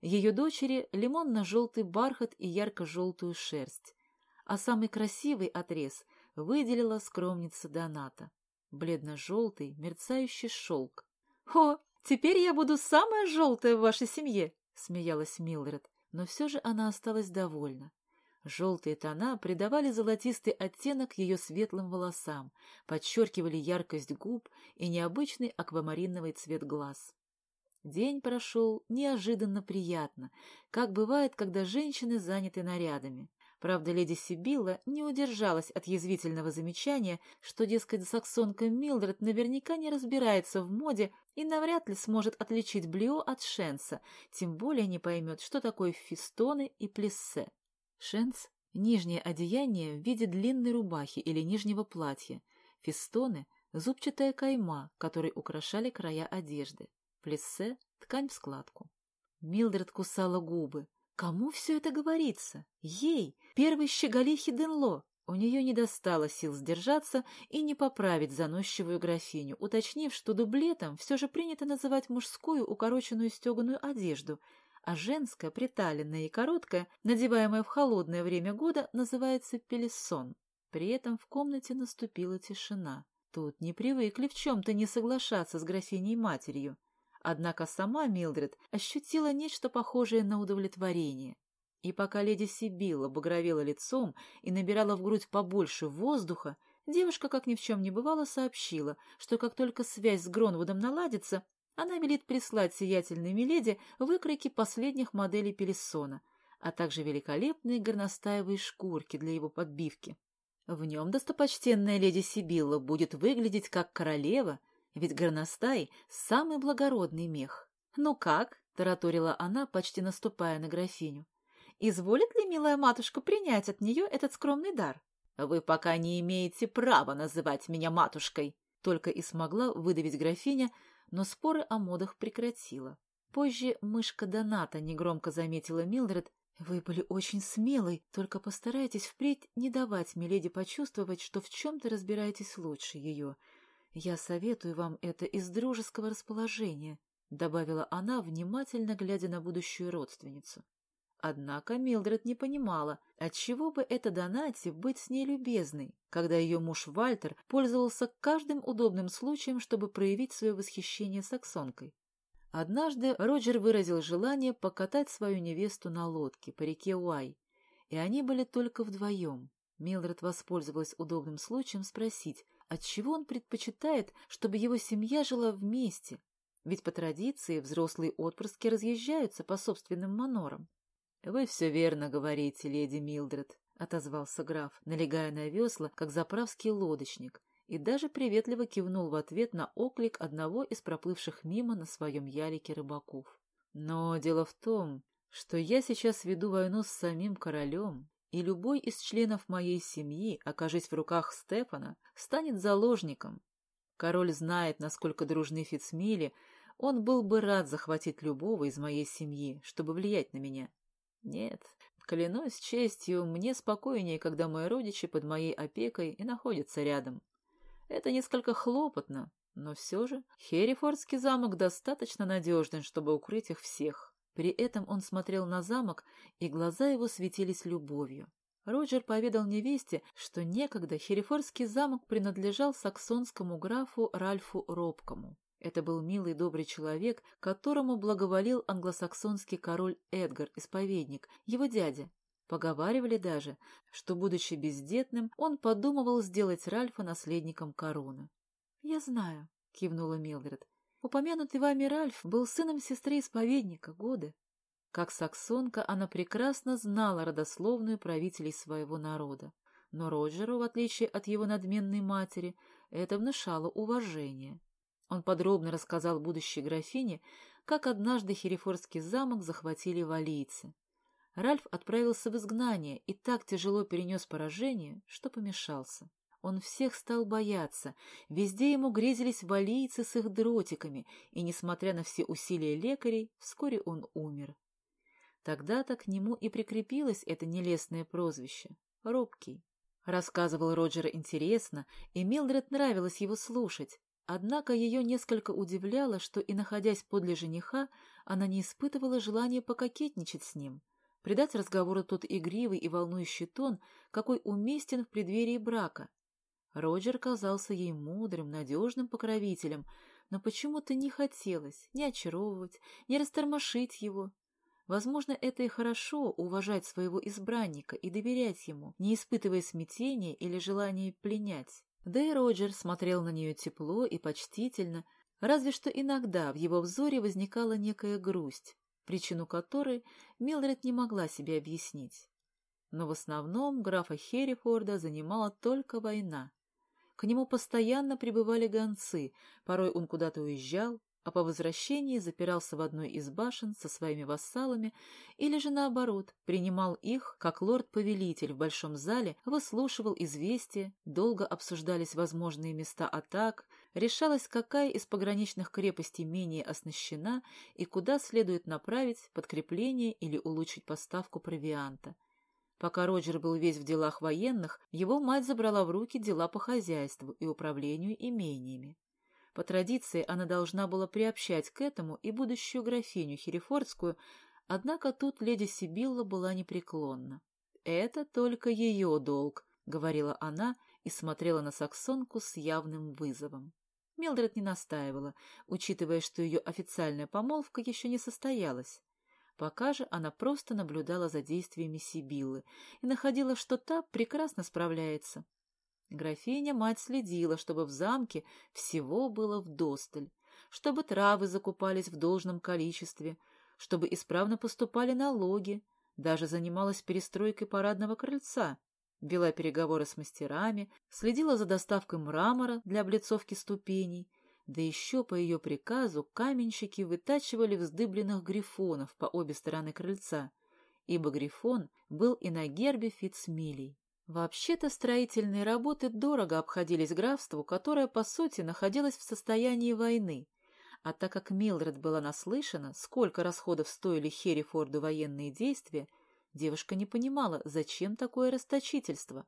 ее дочери — лимонно-желтый бархат и ярко-желтую шерсть, а самый красивый отрез выделила скромница Доната — бледно-желтый мерцающий шелк. «О, Теперь я буду самая желтая в вашей семье, — смеялась Милдред, но все же она осталась довольна. Желтые тона придавали золотистый оттенок ее светлым волосам, подчеркивали яркость губ и необычный аквамариновый цвет глаз. День прошел неожиданно приятно, как бывает, когда женщины заняты нарядами. Правда, леди Сибилла не удержалась от язвительного замечания, что, дескать, саксонка Милдред наверняка не разбирается в моде и навряд ли сможет отличить блио от шенса, тем более не поймет, что такое фистоны и плессе. Шенс — нижнее одеяние в виде длинной рубахи или нижнего платья. Фистоны — зубчатая кайма, которой украшали края одежды. Плессе — ткань в складку. Милдред кусала губы. Кому все это говорится? Ей, первой щеголихе Денло. У нее не достало сил сдержаться и не поправить заносчивую графиню, уточнив, что дублетом все же принято называть мужскую укороченную стеганую одежду, а женская, приталенная и короткая, надеваемая в холодное время года, называется пелессон. При этом в комнате наступила тишина. Тут не привыкли в чем-то не соглашаться с графиней-матерью. Однако сама Милдред ощутила нечто похожее на удовлетворение. И пока леди Сибилла багровела лицом и набирала в грудь побольше воздуха, девушка, как ни в чем не бывало, сообщила, что как только связь с Гронвудом наладится, она велит прислать сиятельной Миледи выкройки последних моделей Пелессона, а также великолепные горностаевые шкурки для его подбивки. В нем достопочтенная леди Сибилла будет выглядеть как королева, ведь горностай — самый благородный мех. «Ну как?» — тараторила она, почти наступая на графиню. «Изволит ли, милая матушка, принять от нее этот скромный дар?» «Вы пока не имеете права называть меня матушкой!» Только и смогла выдавить графиня, но споры о модах прекратила. Позже мышка Доната негромко заметила Милдред, «Вы были очень смелой, только постарайтесь впредь не давать Миледи почувствовать, что в чем-то разбираетесь лучше ее. Я советую вам это из дружеского расположения», — добавила она, внимательно глядя на будущую родственницу. Однако Милдред не понимала, отчего бы это Донати быть с ней любезной, когда ее муж Вальтер пользовался каждым удобным случаем, чтобы проявить свое восхищение саксонкой. Однажды Роджер выразил желание покатать свою невесту на лодке по реке Уай, и они были только вдвоем. Милдред воспользовалась удобным случаем спросить, отчего он предпочитает, чтобы его семья жила вместе, ведь по традиции взрослые отпрыски разъезжаются по собственным манорам. — Вы все верно говорите, леди Милдред, — отозвался граф, налегая на весла, как заправский лодочник, и даже приветливо кивнул в ответ на оклик одного из проплывших мимо на своем ялике рыбаков. Но дело в том, что я сейчас веду войну с самим королем, и любой из членов моей семьи, окажись в руках Стефана, станет заложником. Король знает, насколько дружны Фицмили, он был бы рад захватить любого из моей семьи, чтобы влиять на меня. Нет, клянусь честью, мне спокойнее, когда мои родичи под моей опекой и находятся рядом. Это несколько хлопотно, но все же Херрифордский замок достаточно надежный, чтобы укрыть их всех. При этом он смотрел на замок, и глаза его светились любовью. Роджер поведал невесте, что некогда Херрифордский замок принадлежал саксонскому графу Ральфу Робкому. Это был милый добрый человек, которому благоволил англосаксонский король Эдгар, исповедник, его дядя, Поговаривали даже, что, будучи бездетным, он подумывал сделать Ральфа наследником короны. — Я знаю, — кивнула Милдред. Упомянутый вами Ральф был сыном сестры-исповедника годы. Как саксонка она прекрасно знала родословную правителей своего народа. Но Роджеру, в отличие от его надменной матери, это внушало уважение. Он подробно рассказал будущей графине, как однажды Херефордский замок захватили валийцы. Ральф отправился в изгнание и так тяжело перенес поражение, что помешался. Он всех стал бояться, везде ему грезились валийцы с их дротиками, и, несмотря на все усилия лекарей, вскоре он умер. Тогда-то к нему и прикрепилось это нелестное прозвище — Робкий. Рассказывал Роджер интересно, и Милдред нравилось его слушать, однако ее несколько удивляло, что и находясь подле жениха, она не испытывала желания пококетничать с ним — придать разговору тот игривый и волнующий тон, какой уместен в преддверии брака. Роджер казался ей мудрым, надежным покровителем, но почему-то не хотелось ни очаровывать, ни растормошить его. Возможно, это и хорошо — уважать своего избранника и доверять ему, не испытывая смятения или желания пленять. Да и Роджер смотрел на нее тепло и почтительно, разве что иногда в его взоре возникала некая грусть, причину которой Милдред не могла себе объяснить. Но в основном графа Херрифорда занимала только война. К нему постоянно прибывали гонцы, порой он куда-то уезжал, а по возвращении запирался в одной из башен со своими вассалами или же наоборот, принимал их, как лорд-повелитель в большом зале, выслушивал известия, долго обсуждались возможные места атак, решалось, какая из пограничных крепостей менее оснащена и куда следует направить подкрепление или улучшить поставку провианта. Пока Роджер был весь в делах военных, его мать забрала в руки дела по хозяйству и управлению имениями. По традиции она должна была приобщать к этому и будущую графиню Херефордскую, однако тут леди Сибилла была непреклонна. «Это только ее долг», — говорила она и смотрела на саксонку с явным вызовом. Милдред не настаивала, учитывая, что ее официальная помолвка еще не состоялась. Пока же она просто наблюдала за действиями Сибиллы и находила, что та прекрасно справляется. Графиня-мать следила, чтобы в замке всего было вдосталь, чтобы травы закупались в должном количестве, чтобы исправно поступали налоги, даже занималась перестройкой парадного крыльца, вела переговоры с мастерами, следила за доставкой мрамора для облицовки ступеней, да еще по ее приказу каменщики вытачивали вздыбленных грифонов по обе стороны крыльца, ибо грифон был и на гербе Фицмилей. Вообще-то строительные работы дорого обходились графству, которое, по сути, находилось в состоянии войны, а так как Милдред была наслышана, сколько расходов стоили Херрифорду военные действия, Девушка не понимала, зачем такое расточительство.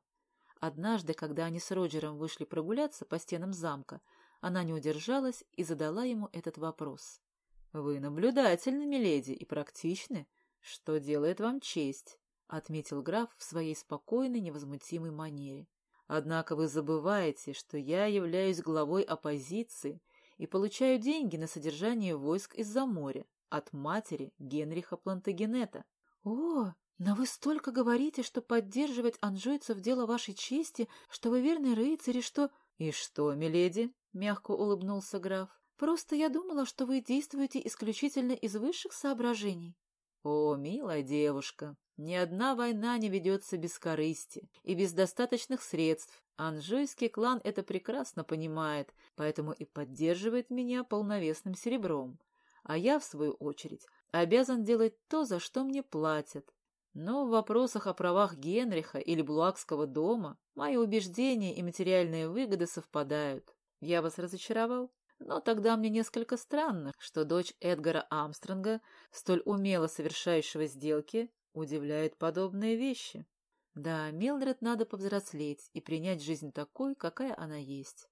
Однажды, когда они с Роджером вышли прогуляться по стенам замка, она не удержалась и задала ему этот вопрос. — Вы наблюдательны, миледи, и практичны, что делает вам честь, — отметил граф в своей спокойной, невозмутимой манере. — Однако вы забываете, что я являюсь главой оппозиции и получаю деньги на содержание войск из-за моря от матери Генриха Плантагенета. — О, но вы столько говорите, что поддерживать анжуйцев дело вашей чести, что вы верный рыцарь и что... — И что, миледи? — мягко улыбнулся граф. — Просто я думала, что вы действуете исключительно из высших соображений. — О, милая девушка, ни одна война не ведется без корысти и без достаточных средств. Анжуйский клан это прекрасно понимает, поэтому и поддерживает меня полновесным серебром. А я, в свою очередь, обязан делать то, за что мне платят. Но в вопросах о правах Генриха или Блуакского дома мои убеждения и материальные выгоды совпадают. Я вас разочаровал? Но тогда мне несколько странно, что дочь Эдгара Амстронга, столь умело совершающего сделки, удивляет подобные вещи. Да, Милдред надо повзрослеть и принять жизнь такой, какая она есть.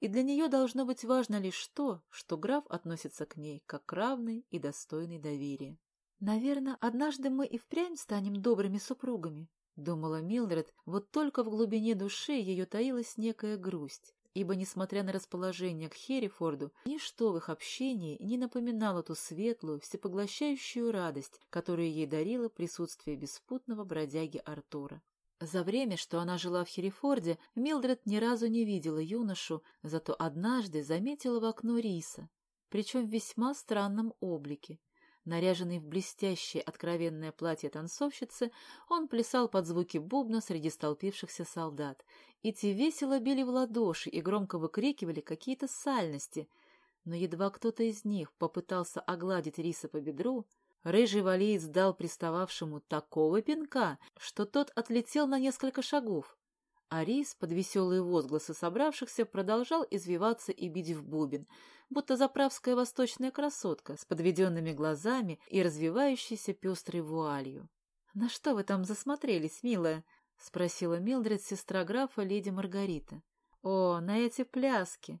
И для нее должно быть важно лишь то, что граф относится к ней как к равной и достойной доверия. «Наверное, однажды мы и впрямь станем добрыми супругами», — думала Милдред, вот только в глубине души ее таилась некая грусть, ибо, несмотря на расположение к Херрифорду, ничто в их общении не напоминало ту светлую, всепоглощающую радость, которую ей дарило присутствие беспутного бродяги Артура. За время, что она жила в Херрифорде, Милдред ни разу не видела юношу, зато однажды заметила в окно риса, причем в весьма странном облике. Наряженный в блестящее откровенное платье танцовщицы, он плясал под звуки бубна среди столпившихся солдат, и те весело били в ладоши и громко выкрикивали какие-то сальности. Но едва кто-то из них попытался огладить риса по бедру, рыжий валиец дал пристававшему такого пинка, что тот отлетел на несколько шагов. Арис под веселые возгласы собравшихся продолжал извиваться и бить в бубен, будто заправская восточная красотка с подведенными глазами и развивающейся пестрой вуалью. — На что вы там засмотрелись, милая? — спросила Милдред, сестра графа, леди Маргарита. — О, на эти пляски!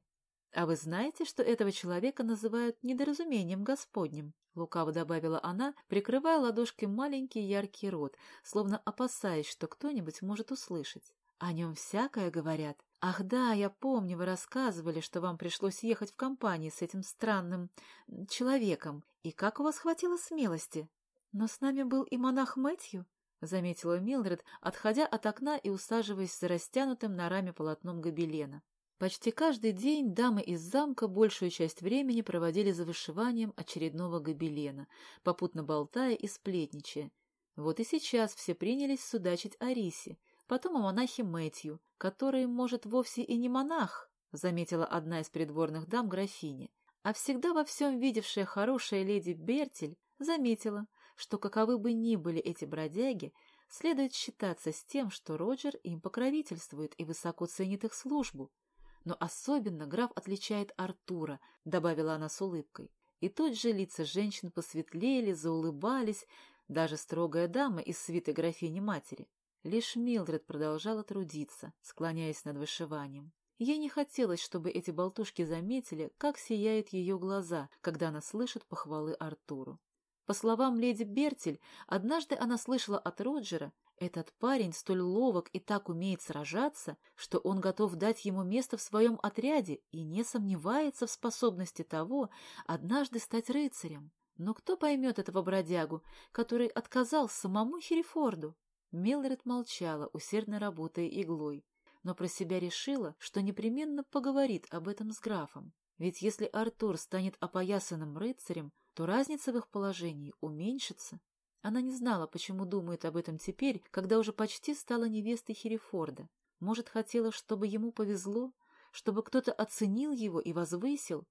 А вы знаете, что этого человека называют недоразумением господним? — лукаво добавила она, прикрывая ладошкой маленький яркий рот, словно опасаясь, что кто-нибудь может услышать. О нем всякое говорят. Ах да, я помню, вы рассказывали, что вам пришлось ехать в компании с этим странным человеком. И как у вас хватило смелости? Но с нами был и монах Мэтью, — заметила Милдред, отходя от окна и усаживаясь за растянутым на раме полотном гобелена. Почти каждый день дамы из замка большую часть времени проводили за вышиванием очередного гобелена, попутно болтая и сплетничая. Вот и сейчас все принялись судачить о рисе, потом о монахе Мэтью, который, может, вовсе и не монах, заметила одна из придворных дам графини, а всегда во всем видевшая хорошая леди Бертель заметила, что каковы бы ни были эти бродяги, следует считаться с тем, что Роджер им покровительствует и высоко ценит их службу. Но особенно граф отличает Артура, добавила она с улыбкой. И тут же лица женщин посветлели, заулыбались, даже строгая дама из свиты графини-матери. Лишь Милдред продолжала трудиться, склоняясь над вышиванием. Ей не хотелось, чтобы эти болтушки заметили, как сияют ее глаза, когда она слышит похвалы Артуру. По словам леди Бертель, однажды она слышала от Роджера, этот парень столь ловок и так умеет сражаться, что он готов дать ему место в своем отряде и не сомневается в способности того однажды стать рыцарем. Но кто поймет этого бродягу, который отказал самому Херифорду? Милдред молчала, усердно работая иглой, но про себя решила, что непременно поговорит об этом с графом. Ведь если Артур станет опоясанным рыцарем, то разница в их положении уменьшится. Она не знала, почему думает об этом теперь, когда уже почти стала невестой Херифорда. Может, хотела, чтобы ему повезло, чтобы кто-то оценил его и возвысил?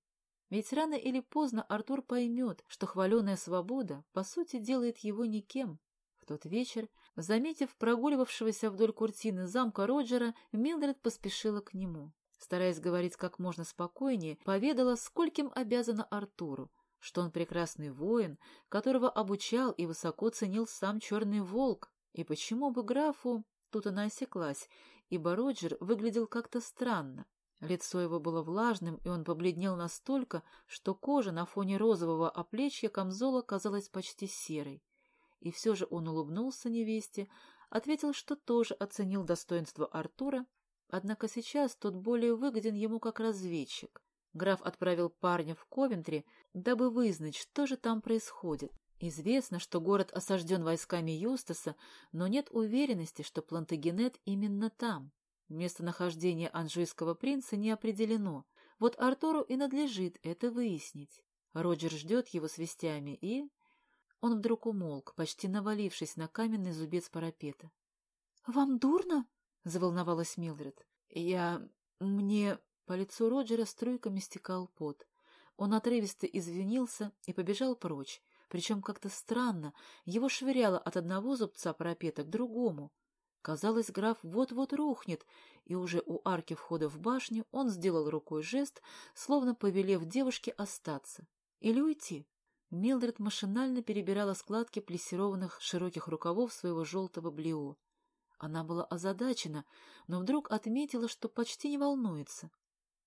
Ведь рано или поздно Артур поймет, что хваленая свобода, по сути, делает его никем. В тот вечер, заметив прогуливавшегося вдоль куртины замка Роджера, Милдред поспешила к нему. Стараясь говорить как можно спокойнее, поведала, скольким обязана Артуру, что он прекрасный воин, которого обучал и высоко ценил сам Черный Волк, и почему бы графу... Тут она осеклась, ибо Роджер выглядел как-то странно. Лицо его было влажным, и он побледнел настолько, что кожа на фоне розового оплечья камзола казалась почти серой. И все же он улыбнулся невесте, ответил, что тоже оценил достоинство Артура, однако сейчас тот более выгоден ему как разведчик. Граф отправил парня в Ковентри, дабы вызнать, что же там происходит. Известно, что город осажден войсками Юстаса, но нет уверенности, что Плантагенет именно там. Местонахождение анжуйского принца не определено. Вот Артуру и надлежит это выяснить. Роджер ждет его с вестями и... Он вдруг умолк, почти навалившись на каменный зубец парапета. — Вам дурно? — заволновалась Милдред. — Я... мне... По лицу Роджера струйками стекал пот. Он отрывисто извинился и побежал прочь, причем как-то странно, его швыряло от одного зубца парапета к другому. Казалось, граф вот-вот рухнет, и уже у арки входа в башню он сделал рукой жест, словно повелев девушке остаться. Или уйти. Милдред машинально перебирала складки плессированных широких рукавов своего желтого блио. Она была озадачена, но вдруг отметила, что почти не волнуется.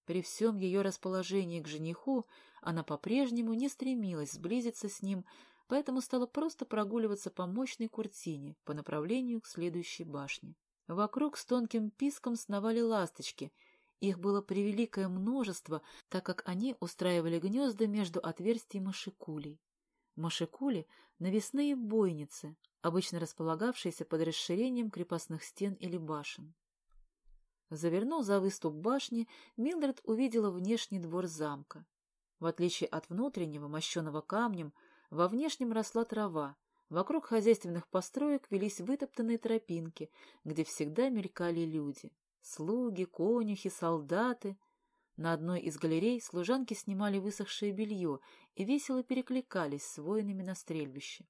При всем ее расположении к жениху она по-прежнему не стремилась сблизиться с ним, поэтому стала просто прогуливаться по мощной куртине по направлению к следующей башне. Вокруг с тонким писком сновали ласточки. Их было превеликое множество, так как они устраивали гнезда между отверстий мышекулей. Мышекули — навесные бойницы, обычно располагавшиеся под расширением крепостных стен или башен. Завернув за выступ башни, Милдред увидела внешний двор замка. В отличие от внутреннего, мощенного камнем, во внешнем росла трава, вокруг хозяйственных построек велись вытоптанные тропинки, где всегда мелькали люди. Слуги, конюхи, солдаты. На одной из галерей служанки снимали высохшее белье и весело перекликались с воинами на стрельбище.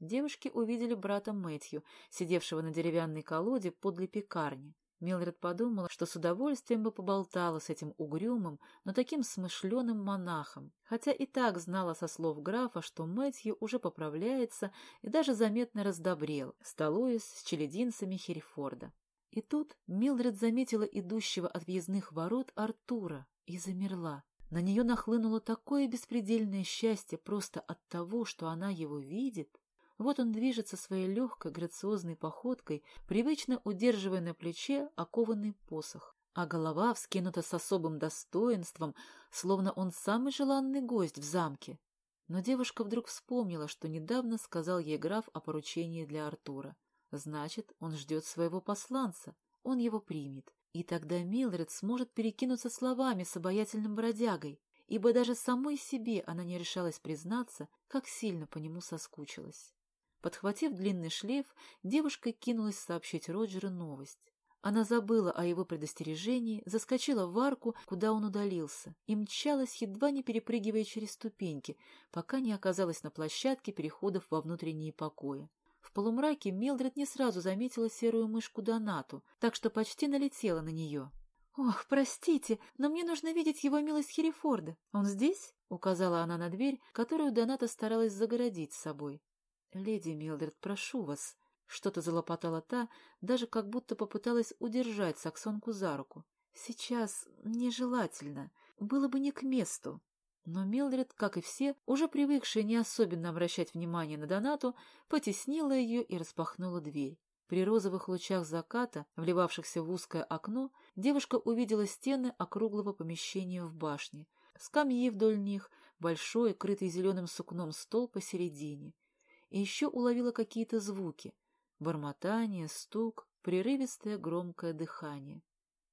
Девушки увидели брата Мэтью, сидевшего на деревянной колоде подле пекарни. Милдред подумала, что с удовольствием бы поболтала с этим угрюмым, но таким смышленым монахом, хотя и так знала со слов графа, что Мэтью уже поправляется и даже заметно раздобрел, столуясь с челединцами Херифорда. И тут Милдред заметила идущего от въездных ворот Артура и замерла. На нее нахлынуло такое беспредельное счастье просто от того, что она его видит. Вот он движется своей легкой, грациозной походкой, привычно удерживая на плече окованный посох, а голова вскинута с особым достоинством, словно он самый желанный гость в замке. Но девушка вдруг вспомнила, что недавно сказал ей граф о поручении для Артура. Значит, он ждет своего посланца, он его примет. И тогда Милред сможет перекинуться словами с обаятельным бродягой, ибо даже самой себе она не решалась признаться, как сильно по нему соскучилась. Подхватив длинный шлейф, девушка кинулась сообщить Роджеру новость. Она забыла о его предостережении, заскочила в арку, куда он удалился, и мчалась, едва не перепрыгивая через ступеньки, пока не оказалась на площадке переходов во внутренние покои. В полумраке Мелдред не сразу заметила серую мышку Донату, так что почти налетела на нее. «Ох, простите, но мне нужно видеть его милость Херрифорда. Он здесь?» — указала она на дверь, которую Доната старалась загородить с собой. «Леди Милдред, прошу вас». Что-то залопотала та, даже как будто попыталась удержать саксонку за руку. «Сейчас нежелательно. Было бы не к месту». Но Милдред, как и все, уже привыкшая не особенно обращать внимание на Донату, потеснила ее и распахнула дверь. При розовых лучах заката, вливавшихся в узкое окно, девушка увидела стены округлого помещения в башне, скамьи вдоль них, большой, крытый зеленым сукном стол посередине. И еще уловила какие-то звуки — бормотание, стук, прерывистое громкое дыхание.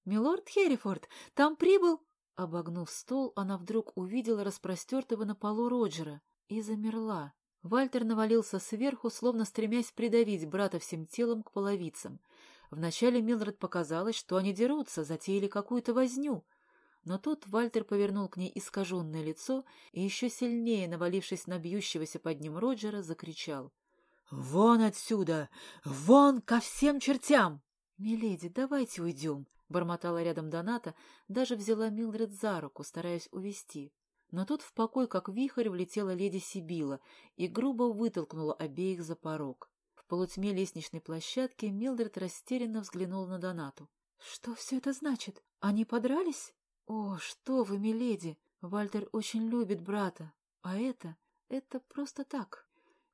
«Милорд Херрифорд, там прибыл...» Обогнув стол, она вдруг увидела распростертого на полу Роджера и замерла. Вальтер навалился сверху, словно стремясь придавить брата всем телом к половицам. Вначале Милдред показалось, что они дерутся, затеяли какую-то возню. Но тут Вальтер повернул к ней искаженное лицо и, еще сильнее навалившись на бьющегося под ним Роджера, закричал. — Вон отсюда! Вон ко всем чертям! — Миледи, давайте уйдем! — бормотала рядом Доната, даже взяла Милдред за руку, стараясь увести. Но тут в покой, как вихрь, влетела леди Сибила и грубо вытолкнула обеих за порог. В полутьме лестничной площадки Милдред растерянно взглянула на Донату. — Что все это значит? Они подрались? — О, что вы, миледи! Вальтер очень любит брата. А это... это просто так.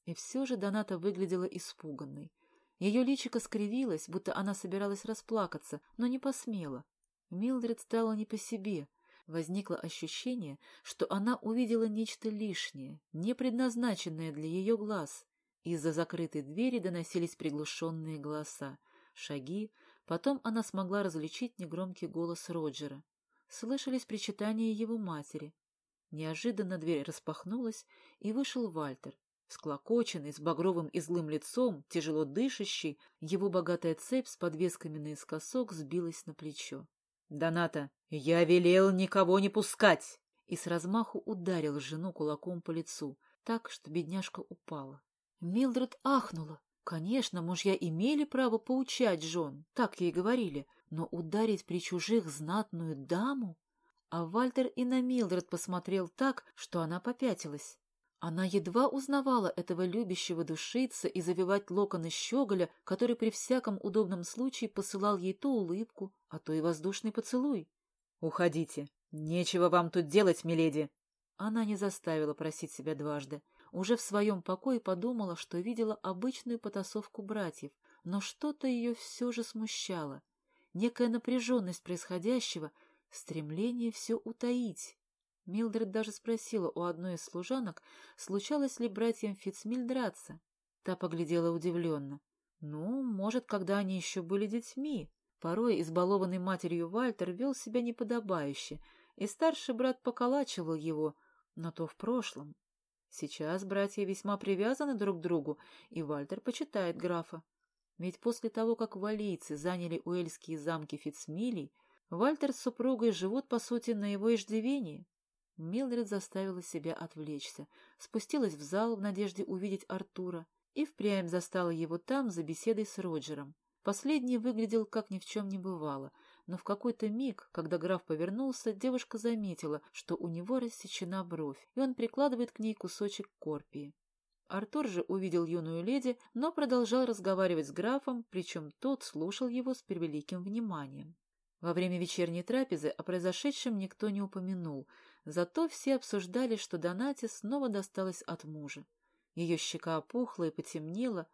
И все же Доната выглядела испуганной. Ее личико скривилось, будто она собиралась расплакаться, но не посмела. Милдред стала не по себе, Возникло ощущение, что она увидела нечто лишнее, не предназначенное для ее глаз. Из-за закрытой двери доносились приглушенные голоса, шаги, потом она смогла различить негромкий голос Роджера. Слышались причитания его матери. Неожиданно дверь распахнулась, и вышел Вальтер. Склокоченный, с багровым и злым лицом, тяжело дышащий, его богатая цепь с подвесками наискосок сбилась на плечо. «Доната, я велел никого не пускать!» И с размаху ударил жену кулаком по лицу, так, что бедняжка упала. Милдред ахнула. Конечно, мужья имели право поучать жен, так ей говорили, но ударить при чужих знатную даму? А Вальтер и на Милдред посмотрел так, что она попятилась. Она едва узнавала этого любящего душиться и завивать локоны щеголя, который при всяком удобном случае посылал ей то улыбку, а то и воздушный поцелуй. «Уходите. Нечего вам тут делать, миледи!» Она не заставила просить себя дважды. Уже в своем покое подумала, что видела обычную потасовку братьев, но что-то ее все же смущало. Некая напряженность происходящего, стремление все утаить. Милдред даже спросила у одной из служанок, случалось ли братьям Фитцмиль драться. Та поглядела удивленно. Ну, может, когда они еще были детьми. Порой избалованный матерью Вальтер вел себя неподобающе, и старший брат поколачивал его, но то в прошлом. Сейчас братья весьма привязаны друг к другу, и Вальтер почитает графа. Ведь после того, как валийцы заняли уэльские замки Фицмилей, Вальтер с супругой живут, по сути, на его иждивении. Милдред заставила себя отвлечься, спустилась в зал в надежде увидеть Артура и впрямь застала его там за беседой с Роджером. Последний выглядел как ни в чем не бывало, но в какой-то миг, когда граф повернулся, девушка заметила, что у него рассечена бровь, и он прикладывает к ней кусочек корпии. Артур же увидел юную леди, но продолжал разговаривать с графом, причем тот слушал его с превеликим вниманием. Во время вечерней трапезы о произошедшем никто не упомянул, Зато все обсуждали, что Донате снова досталось от мужа. Ее щека опухла и потемнела.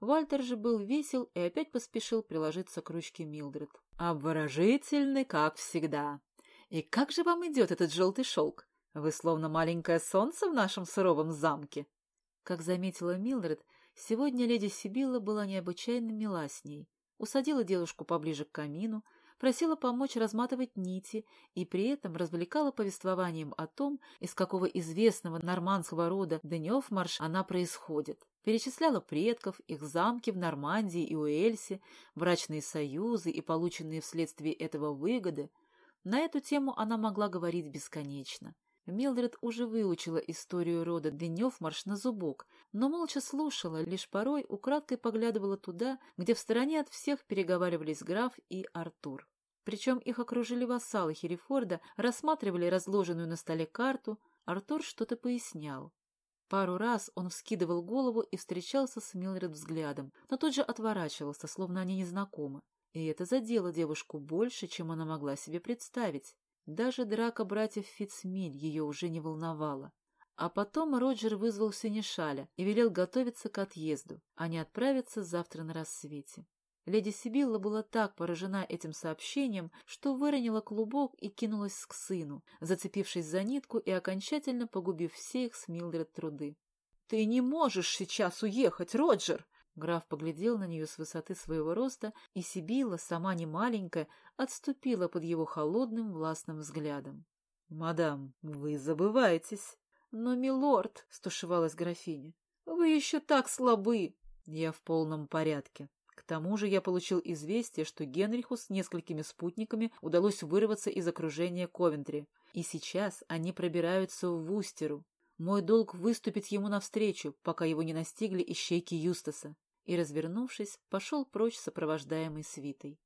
Вальтер же был весел и опять поспешил приложиться к ручке Милдред. «Обворожительный, как всегда. И как же вам идет этот желтый шелк? Вы словно маленькое солнце в нашем суровом замке». Как заметила Милдред, сегодня леди Сибилла была необычайно мила с ней. Усадила девушку поближе к камину, просила помочь разматывать нити и при этом развлекала повествованием о том, из какого известного нормандского рода Денёфмарш она происходит. Перечисляла предков, их замки в Нормандии и Уэльсе, брачные союзы и полученные вследствие этого выгоды. На эту тему она могла говорить бесконечно. Милдред уже выучила историю рода Денёфмарш на зубок, но молча слушала, лишь порой украдкой поглядывала туда, где в стороне от всех переговаривались граф и Артур. Причем их окружили вассалы Херефорда, рассматривали разложенную на столе карту, Артур что-то пояснял. Пару раз он вскидывал голову и встречался с Милред взглядом, но тут же отворачивался, словно они незнакомы. И это задело девушку больше, чем она могла себе представить. Даже драка братьев Фитцмиль ее уже не волновала. А потом Роджер вызвал Синишаля и велел готовиться к отъезду, а не отправиться завтра на рассвете. Леди Сибилла была так поражена этим сообщением, что выронила клубок и кинулась к сыну, зацепившись за нитку и окончательно погубив все их с Милдред труды. — Ты не можешь сейчас уехать, Роджер! Граф поглядел на нее с высоты своего роста, и Сибилла, сама не маленькая, отступила под его холодным властным взглядом. — Мадам, вы забываетесь. — Но, милорд, — стушевалась графиня, — вы еще так слабы. — Я в полном порядке, к тому же я получил известие, что Генриху с несколькими спутниками удалось вырваться из окружения Ковентри, и сейчас они пробираются в Вустеру. Мой долг выступить ему навстречу, пока его не настигли ищейки Юстаса. И, развернувшись, пошел прочь сопровождаемый свитой.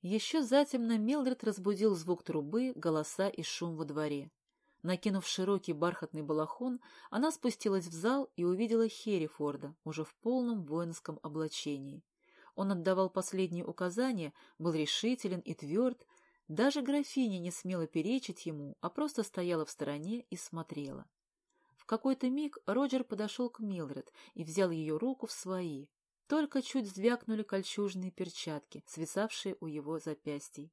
Еще затемно Милдред разбудил звук трубы, голоса и шум во дворе. Накинув широкий бархатный балахон, она спустилась в зал и увидела Херрифорда, уже в полном воинском облачении. Он отдавал последние указания, был решителен и тверд. Даже графиня не смела перечить ему, а просто стояла в стороне и смотрела. В какой-то миг Роджер подошел к Милдред и взял ее руку в свои. Только чуть звякнули кольчужные перчатки, свисавшие у его запястий.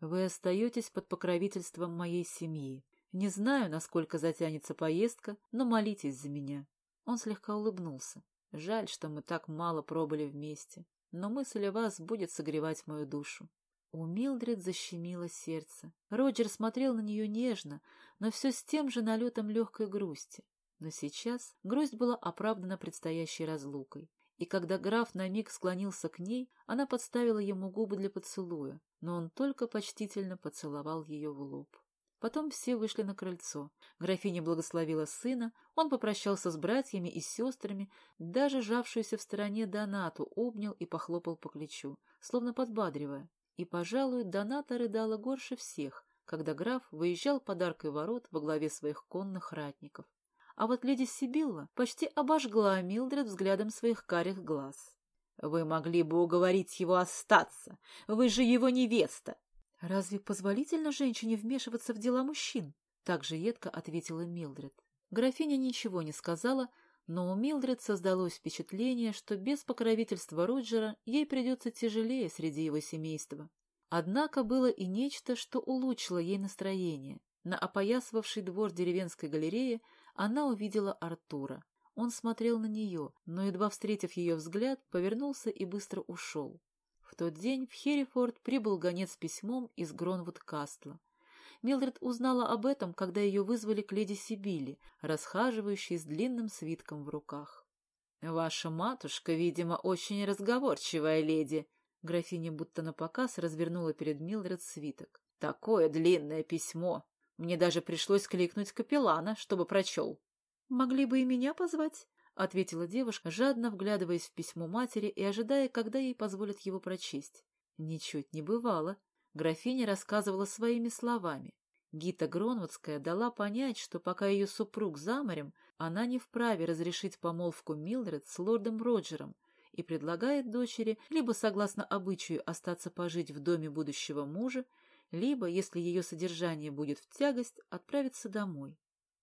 «Вы остаетесь под покровительством моей семьи. Не знаю, насколько затянется поездка, но молитесь за меня». Он слегка улыбнулся. «Жаль, что мы так мало пробыли вместе но мысль о вас будет согревать мою душу. У Милдред защемило сердце. Роджер смотрел на нее нежно, но все с тем же налетом легкой грусти. Но сейчас грусть была оправдана предстоящей разлукой. И когда граф на миг склонился к ней, она подставила ему губы для поцелуя, но он только почтительно поцеловал ее в лоб. Потом все вышли на крыльцо. Графиня благословила сына, он попрощался с братьями и сестрами, даже жавшуюся в стороне Донату обнял и похлопал по плечу, словно подбадривая. И, пожалуй, Доната рыдала горше всех, когда граф выезжал подаркой ворот во главе своих конных ратников. А вот леди Сибилла почти обожгла Милдред взглядом своих карих глаз. «Вы могли бы уговорить его остаться. Вы же его невеста. «Разве позволительно женщине вмешиваться в дела мужчин?» Так же едко ответила Милдред. Графиня ничего не сказала, но у Милдред создалось впечатление, что без покровительства Роджера ей придется тяжелее среди его семейства. Однако было и нечто, что улучшило ей настроение. На опоясывавший двор деревенской галереи она увидела Артура. Он смотрел на нее, но, едва встретив ее взгляд, повернулся и быстро ушел. В тот день в Херрифорд прибыл гонец с письмом из Гронвуд-Кастла. Милдред узнала об этом, когда ее вызвали к леди Сибили, расхаживающей с длинным свитком в руках. «Ваша матушка, видимо, очень разговорчивая леди», Графиня будто на показ развернула перед Милдред свиток. «Такое длинное письмо! Мне даже пришлось кликнуть капеллана, чтобы прочел». «Могли бы и меня позвать?» — ответила девушка, жадно вглядываясь в письмо матери и ожидая, когда ей позволят его прочесть. Ничуть не бывало. Графиня рассказывала своими словами. Гита Гронвудская дала понять, что пока ее супруг за морем, она не вправе разрешить помолвку Милдред с лордом Роджером и предлагает дочери либо согласно обычаю остаться пожить в доме будущего мужа, либо, если ее содержание будет в тягость, отправиться домой.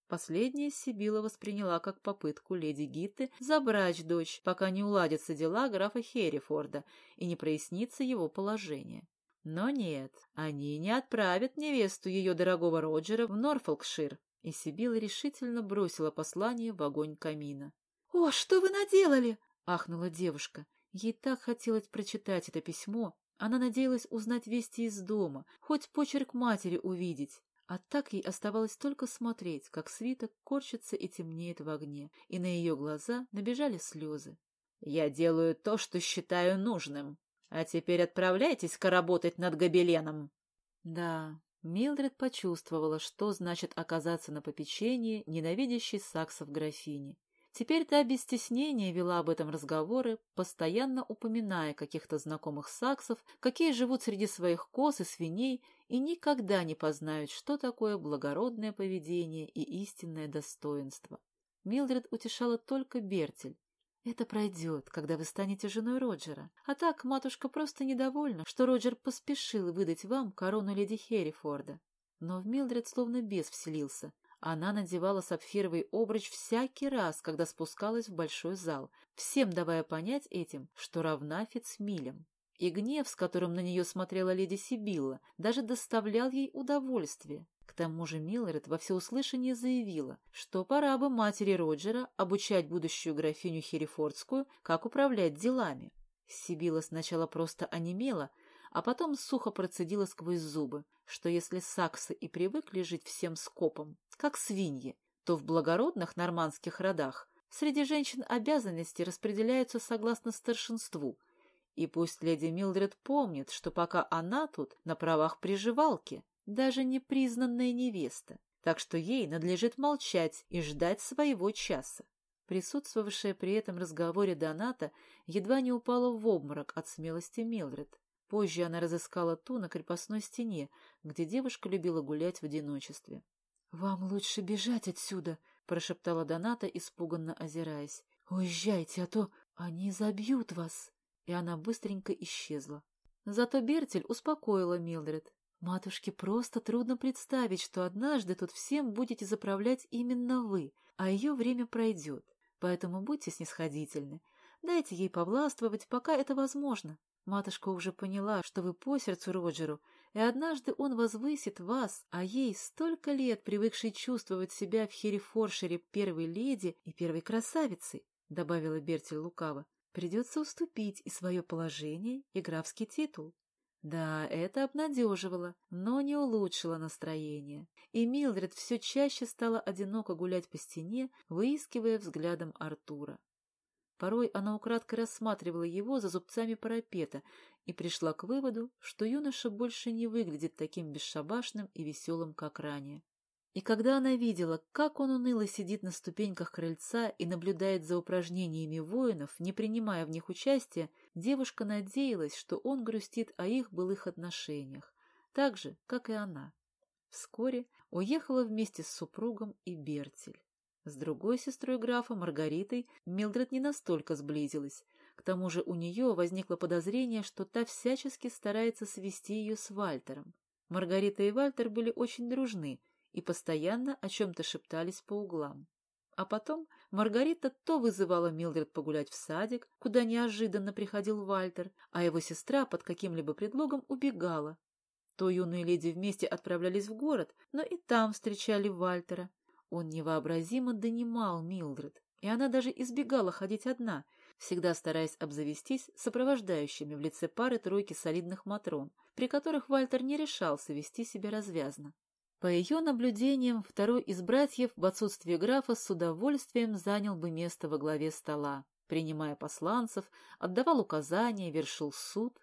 Последняя Сибила восприняла как попытку леди Гитты забрать дочь, пока не уладятся дела графа Херрифорда и не прояснится его положение. Но нет, они не отправят невесту ее дорогого Роджера в Норфолкшир, и Сибила решительно бросила послание в огонь камина. — О, что вы наделали? — ахнула девушка. Ей так хотелось прочитать это письмо. Она надеялась узнать вести из дома, хоть почерк матери увидеть. А так ей оставалось только смотреть, как свиток корчится и темнеет в огне, и на ее глаза набежали слезы. «Я делаю то, что считаю нужным. А теперь отправляйтесь-ка работать над гобеленом». Да, Милдред почувствовала, что значит оказаться на попечении ненавидящей саксов графини. Теперь та без стеснения вела об этом разговоры, постоянно упоминая каких-то знакомых саксов, какие живут среди своих коз и свиней и никогда не познают, что такое благородное поведение и истинное достоинство. Милдред утешала только Бертель. «Это пройдет, когда вы станете женой Роджера. А так матушка просто недовольна, что Роджер поспешил выдать вам корону леди Херрифорда». Но в Милдред словно бес вселился. Она надевала сапфировый обруч всякий раз, когда спускалась в большой зал, всем давая понять этим, что равна Фицмилям. И гнев, с которым на нее смотрела леди Сибилла, даже доставлял ей удовольствие. К тому же Милред во всеуслышание заявила, что пора бы матери Роджера обучать будущую графиню Херефордскую, как управлять делами. Сибилла сначала просто онемела, а потом сухо процедила сквозь зубы, что если саксы и привыкли жить всем скопом, как свиньи, то в благородных нормандских родах среди женщин обязанности распределяются согласно старшинству, и пусть леди Милдред помнит, что пока она тут на правах приживалки, даже непризнанная невеста, так что ей надлежит молчать и ждать своего часа. Присутствовавшая при этом разговоре Доната едва не упала в обморок от смелости Милдред. Позже она разыскала ту на крепостной стене, где девушка любила гулять в одиночестве. — Вам лучше бежать отсюда, — прошептала Доната, испуганно озираясь. — Уезжайте, а то они забьют вас. И она быстренько исчезла. Зато Бертель успокоила Милдред. Матушке просто трудно представить, что однажды тут всем будете заправлять именно вы, а ее время пройдет. Поэтому будьте снисходительны. Дайте ей повластвовать, пока это возможно. Матушка уже поняла, что вы по сердцу Роджеру, и однажды он возвысит вас, а ей столько лет, привыкшей чувствовать себя в Херефоршире первой леди и первой красавицей, — добавила Бертель лукаво, — придется уступить и свое положение, и графский титул. Да, это обнадеживало, но не улучшило настроение, и Милдред все чаще стала одиноко гулять по стене, выискивая взглядом Артура. Порой она украдкой рассматривала его за зубцами парапета и пришла к выводу, что юноша больше не выглядит таким бесшабашным и веселым, как ранее. И когда она видела, как он уныло сидит на ступеньках крыльца и наблюдает за упражнениями воинов, не принимая в них участия, девушка надеялась, что он грустит о их былых отношениях, так же, как и она. Вскоре уехала вместе с супругом и Бертель. С другой сестрой графа, Маргаритой, Милдред не настолько сблизилась. К тому же у нее возникло подозрение, что та всячески старается свести ее с Вальтером. Маргарита и Вальтер были очень дружны и постоянно о чем-то шептались по углам. А потом Маргарита то вызывала Милдред погулять в садик, куда неожиданно приходил Вальтер, а его сестра под каким-либо предлогом убегала. То юные леди вместе отправлялись в город, но и там встречали Вальтера, он невообразимо донимал Милдред, и она даже избегала ходить одна, всегда стараясь обзавестись сопровождающими в лице пары-тройки солидных матрон, при которых Вальтер не решался вести себя развязно. По ее наблюдениям, второй из братьев в отсутствие графа с удовольствием занял бы место во главе стола, принимая посланцев, отдавал указания, вершил суд.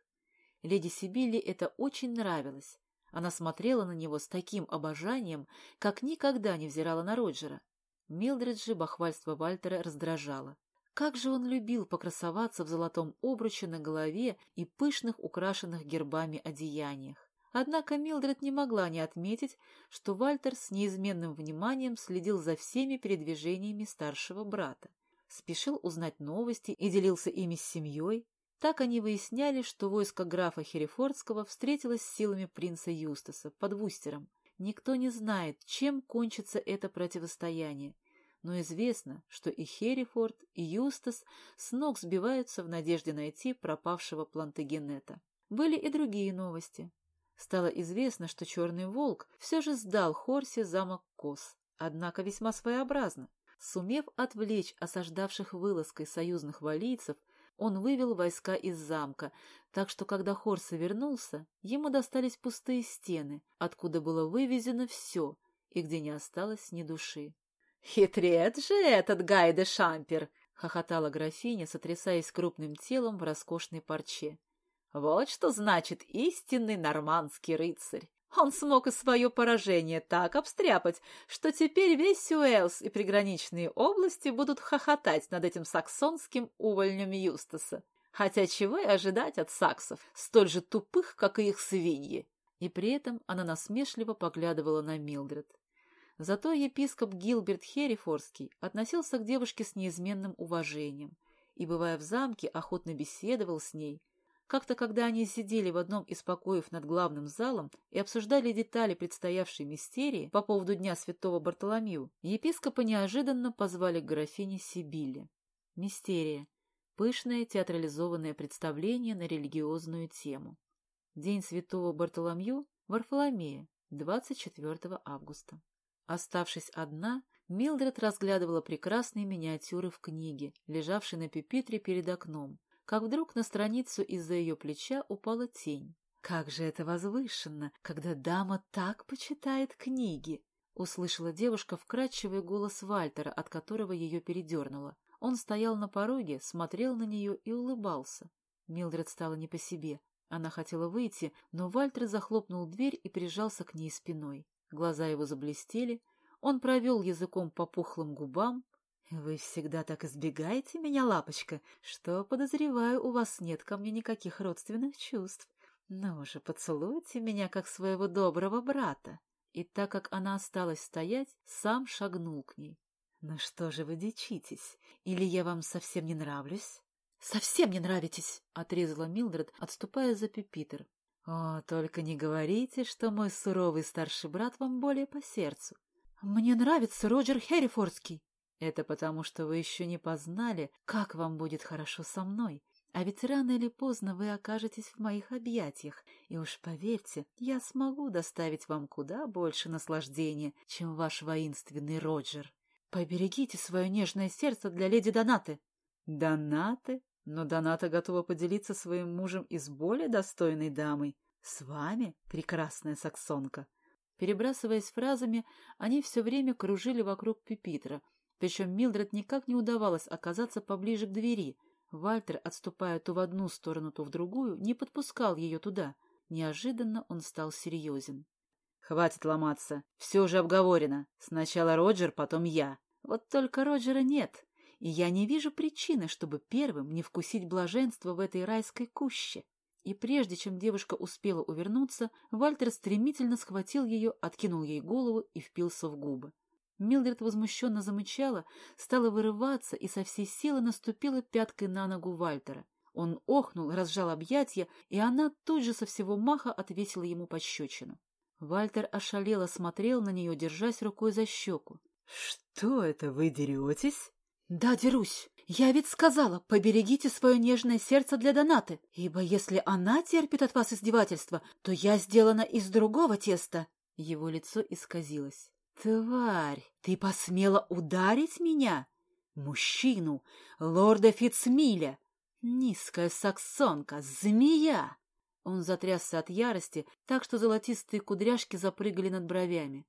Леди Сибилли это очень нравилось, она смотрела на него с таким обожанием, как никогда не взирала на Роджера. Милдред же бахвальство Вальтера раздражало. Как же он любил покрасоваться в золотом обруче на голове и пышных, украшенных гербами одеяниях. Однако Милдред не могла не отметить, что Вальтер с неизменным вниманием следил за всеми передвижениями старшего брата, спешил узнать новости и делился ими с семьей, так они выясняли, что войско графа Херефордского встретилось с силами принца Юстаса под Вустером. Никто не знает, чем кончится это противостояние, но известно, что и Херефорд, и Юстас с ног сбиваются в надежде найти пропавшего Плантагенета. Были и другие новости. Стало известно, что Черный Волк все же сдал Хорсе замок Кос, однако весьма своеобразно. Сумев отвлечь осаждавших вылазкой союзных валийцев, он вывел войска из замка, так что, когда Хорса вернулся, ему достались пустые стены, откуда было вывезено все и где не осталось ни души. «Хитрец же этот Гайде Шампер!» — хохотала графиня, сотрясаясь крупным телом в роскошной парче. «Вот что значит истинный нормандский рыцарь! Он смог и свое поражение так обстряпать, что теперь весь Уэльс и приграничные области будут хохотать над этим саксонским увольнем Юстаса. Хотя чего и ожидать от саксов, столь же тупых, как и их свиньи. И при этом она насмешливо поглядывала на Милдред. Зато епископ Гилберт Херрифорский относился к девушке с неизменным уважением и, бывая в замке, охотно беседовал с ней. Как-то, когда они сидели в одном из покоев над главным залом и обсуждали детали предстоявшей мистерии по поводу Дня Святого Бартоломью, епископа неожиданно позвали к графине Сибилле. Мистерия – пышное театрализованное представление на религиозную тему. День Святого Бартоломью – Варфоломея, 24 августа. Оставшись одна, Милдред разглядывала прекрасные миниатюры в книге, лежавшей на пепитре перед окном, как вдруг на страницу из-за ее плеча упала тень. «Как же это возвышенно, когда дама так почитает книги!» — услышала девушка вкрадчивый голос Вальтера, от которого ее передернуло. Он стоял на пороге, смотрел на нее и улыбался. Милдред стала не по себе. Она хотела выйти, но Вальтер захлопнул дверь и прижался к ней спиной. Глаза его заблестели, он провел языком по пухлым губам. «Вы всегда так избегаете меня, лапочка, что, подозреваю, у вас нет ко мне никаких родственных чувств. Ну же, поцелуйте меня, как своего доброго брата». И так как она осталась стоять, сам шагнул к ней. «Ну что же вы дичитесь? Или я вам совсем не нравлюсь?» «Совсем не нравитесь!» — отрезала Милдред, отступая за Пепитер. «О, только не говорите, что мой суровый старший брат вам более по сердцу. Мне нравится Роджер Херрифордский. Это потому, что вы еще не познали, как вам будет хорошо со мной. А ведь рано или поздно вы окажетесь в моих объятиях, и уж поверьте, я смогу доставить вам куда больше наслаждения, чем ваш воинственный Роджер. Поберегите свое нежное сердце для леди Донаты. Донаты? Но Доната готова поделиться своим мужем и с более достойной дамой. С вами, прекрасная саксонка. Перебрасываясь фразами, они все время кружили вокруг Пепитра, причем Милдред никак не удавалось оказаться поближе к двери. Вальтер, отступая то в одну сторону, то в другую, не подпускал ее туда. Неожиданно он стал серьезен. «Хватит ломаться. Все уже обговорено. Сначала Роджер, потом я. Вот только Роджера нет и я не вижу причины, чтобы первым не вкусить блаженство в этой райской куще. И прежде чем девушка успела увернуться, Вальтер стремительно схватил ее, откинул ей голову и впился в губы. Милдред возмущенно замычала, стала вырываться и со всей силы наступила пяткой на ногу Вальтера. Он охнул, разжал объятья, и она тут же со всего маха отвесила ему пощечину. Вальтер ошалело смотрел на нее, держась рукой за щеку. — Что это, вы деретесь? «Да, дерусь. Я ведь сказала, поберегите свое нежное сердце для Донаты, ибо если она терпит от вас издевательства, то я сделана из другого теста». Его лицо исказилось. «Тварь, ты посмела ударить меня? Мужчину, лорда Фицмиля, низкая саксонка, змея!» Он затрясся от ярости, так что золотистые кудряшки запрыгали над бровями.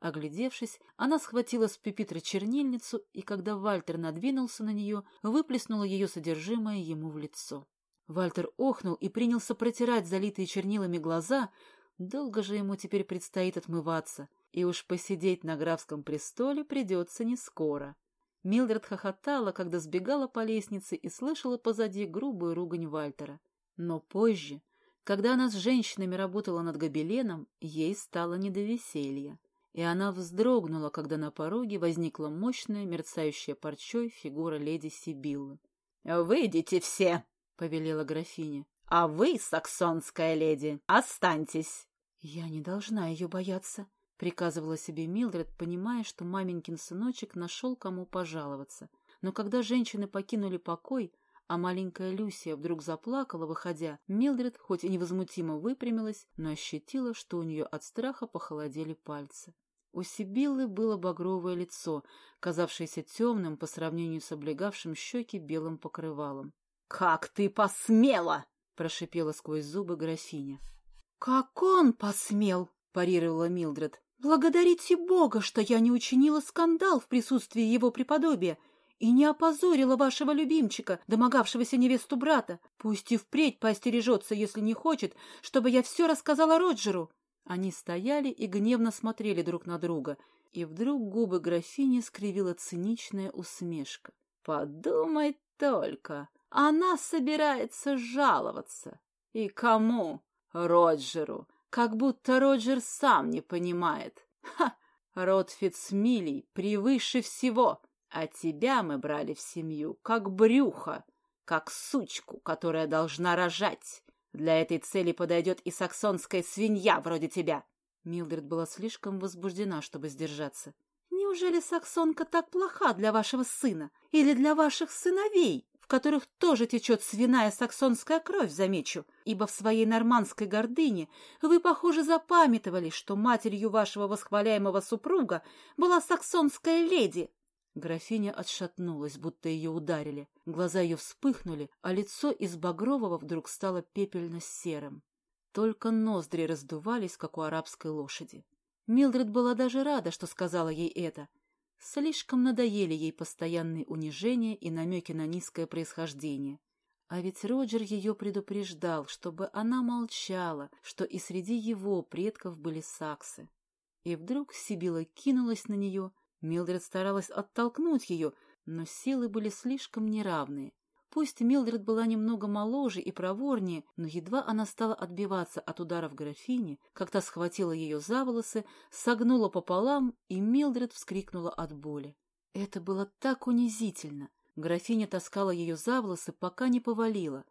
Оглядевшись, она схватила с пепитра чернильницу и, когда Вальтер надвинулся на нее, выплеснула ее содержимое ему в лицо. Вальтер охнул и принялся протирать залитые чернилами глаза. Долго же ему теперь предстоит отмываться, и уж посидеть на графском престоле придется не скоро. Милдред хохотала, когда сбегала по лестнице и слышала позади грубую ругань Вальтера. Но позже, когда она с женщинами работала над гобеленом, ей стало не до веселья и она вздрогнула, когда на пороге возникла мощная, мерцающая парчой фигура леди Сибиллы. — Выйдите все! — повелела графиня. — А вы, саксонская леди, останьтесь! — Я не должна ее бояться, — приказывала себе Милдред, понимая, что маменькин сыночек нашел кому пожаловаться. Но когда женщины покинули покой, а маленькая Люсия вдруг заплакала, выходя, Милдред хоть и невозмутимо выпрямилась, но ощутила, что у нее от страха похолодели пальцы. У Сибиллы было багровое лицо, казавшееся темным по сравнению с облегавшим щеки белым покрывалом. — Как ты посмела! — прошипела сквозь зубы графиня. — Как он посмел! — парировала Милдред. — Благодарите Бога, что я не учинила скандал в присутствии его преподобия и не опозорила вашего любимчика, домогавшегося невесту брата. Пусть и впредь поостережется, если не хочет, чтобы я все рассказала Роджеру. Они стояли и гневно смотрели друг на друга, и вдруг губы графини скривила циничная усмешка. «Подумай только, она собирается жаловаться. И кому? Роджеру. Как будто Роджер сам не понимает. Ха! Род Фицмилей превыше всего, а тебя мы брали в семью как брюхо, как сучку, которая должна рожать. Для этой цели подойдет и саксонская свинья вроде тебя. Милдред была слишком возбуждена, чтобы сдержаться. Неужели саксонка так плоха для вашего сына или для ваших сыновей, в которых тоже течет свиная саксонская кровь, замечу, ибо в своей нормандской гордыне вы, похоже, запамятовали, что матерью вашего восхваляемого супруга была саксонская леди, Графиня отшатнулась, будто ее ударили. Глаза ее вспыхнули, а лицо из багрового вдруг стало пепельно-серым. Только ноздри раздувались, как у арабской лошади. Милдред была даже рада, что сказала ей это. Слишком надоели ей постоянные унижения и намеки на низкое происхождение. А ведь Роджер ее предупреждал, чтобы она молчала, что и среди его предков были саксы. И вдруг Сибила кинулась на нее — Милдред старалась оттолкнуть ее, но силы были слишком неравные. Пусть Милдред была немного моложе и проворнее, но едва она стала отбиваться от ударов графини, как та схватила ее за волосы, согнула пополам, и Милдред вскрикнула от боли. Это было так унизительно. Графиня таскала ее за волосы, пока не повалила.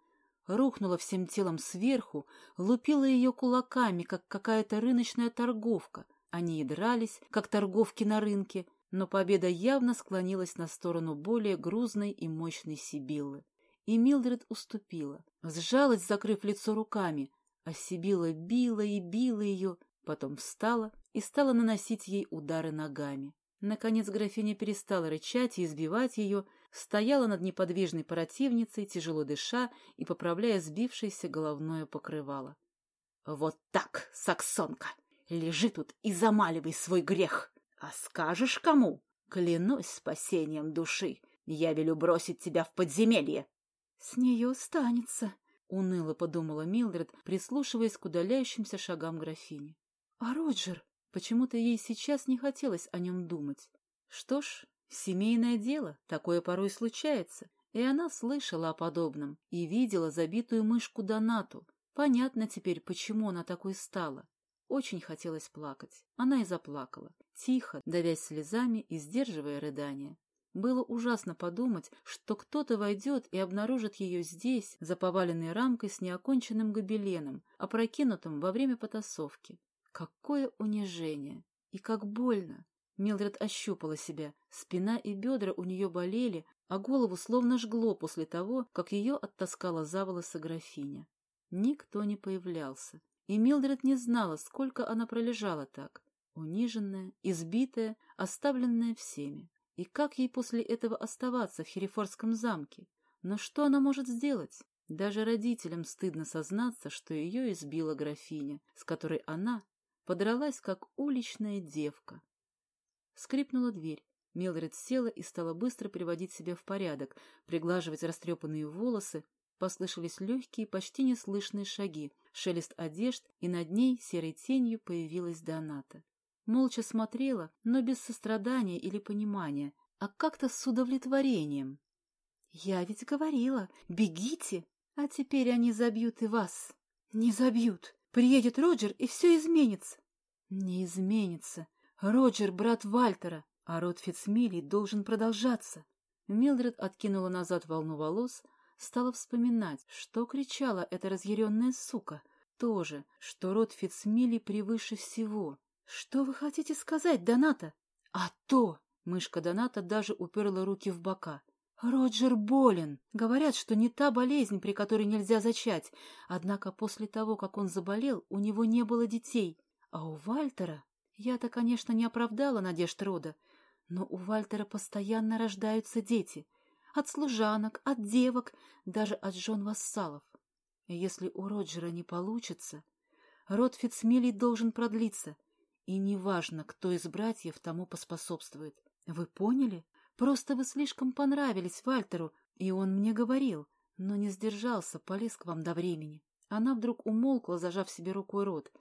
Рухнула всем телом сверху, лупила ее кулаками, как какая-то рыночная торговка. Они и дрались, как торговки на рынке, но победа явно склонилась на сторону более грузной и мощной Сибиллы. И Милдред уступила, сжалась, закрыв лицо руками, а Сибилла била и била ее, потом встала и стала наносить ей удары ногами. Наконец графиня перестала рычать и избивать ее, стояла над неподвижной противницей, тяжело дыша и поправляя сбившееся головное покрывало. — Вот так, саксонка! Лежи тут и замаливай свой грех! А скажешь кому? Клянусь спасением души, я велю бросить тебя в подземелье. — С нее останется, — уныло подумала Милдред, прислушиваясь к удаляющимся шагам графини. — А Роджер? Почему-то ей сейчас не хотелось о нем думать. Что ж, семейное дело, такое порой случается. И она слышала о подобном и видела забитую мышку Донату. Понятно теперь, почему она такой стала. Очень хотелось плакать. Она и заплакала, тихо, давясь слезами и сдерживая рыдания. Было ужасно подумать, что кто-то войдет и обнаружит ее здесь, за поваленной рамкой с неоконченным гобеленом, опрокинутым во время потасовки. Какое унижение! И как больно! Милдред ощупала себя. Спина и бедра у нее болели, а голову словно жгло после того, как ее оттаскала за волосы графиня. Никто не появлялся, и Милдред не знала, сколько она пролежала так, униженная, избитая, оставленная всеми. И как ей после этого оставаться в Херефордском замке? Но что она может сделать? Даже родителям стыдно сознаться, что ее избила графиня, с которой она подралась, как уличная девка. Скрипнула дверь. Милдред села и стала быстро приводить себя в порядок, приглаживать растрепанные волосы. Послышались легкие, почти неслышные шаги, шелест одежд, и над ней серой тенью появилась Доната. Молча смотрела, но без сострадания или понимания, а как-то с удовлетворением. «Я ведь говорила, бегите, а теперь они забьют и вас». «Не забьют. Приедет Роджер, и все изменится». «Не изменится. Роджер — брат Вальтера, а род Фицмилей должен продолжаться». Милдред откинула назад волну волос, стала вспоминать, что кричала эта разъяренная сука. То же, что род Фицмили превыше всего. Что вы хотите сказать, Доната? А то! Мышка Доната даже уперла руки в бока. Роджер болен. Говорят, что не та болезнь, при которой нельзя зачать. Однако после того, как он заболел, у него не было детей. А у Вальтера... Я-то, конечно, не оправдала надежд рода, но у Вальтера постоянно рождаются дети — от служанок, от девок, даже от жен-вассалов. Если у Роджера не получится, род Фицмилей должен продлиться, и неважно, кто из братьев тому поспособствует. Вы поняли? Просто вы слишком понравились Вальтеру, и он мне говорил, но не сдержался, полез к вам до времени. Она вдруг умолкла, зажав себе рукой рот.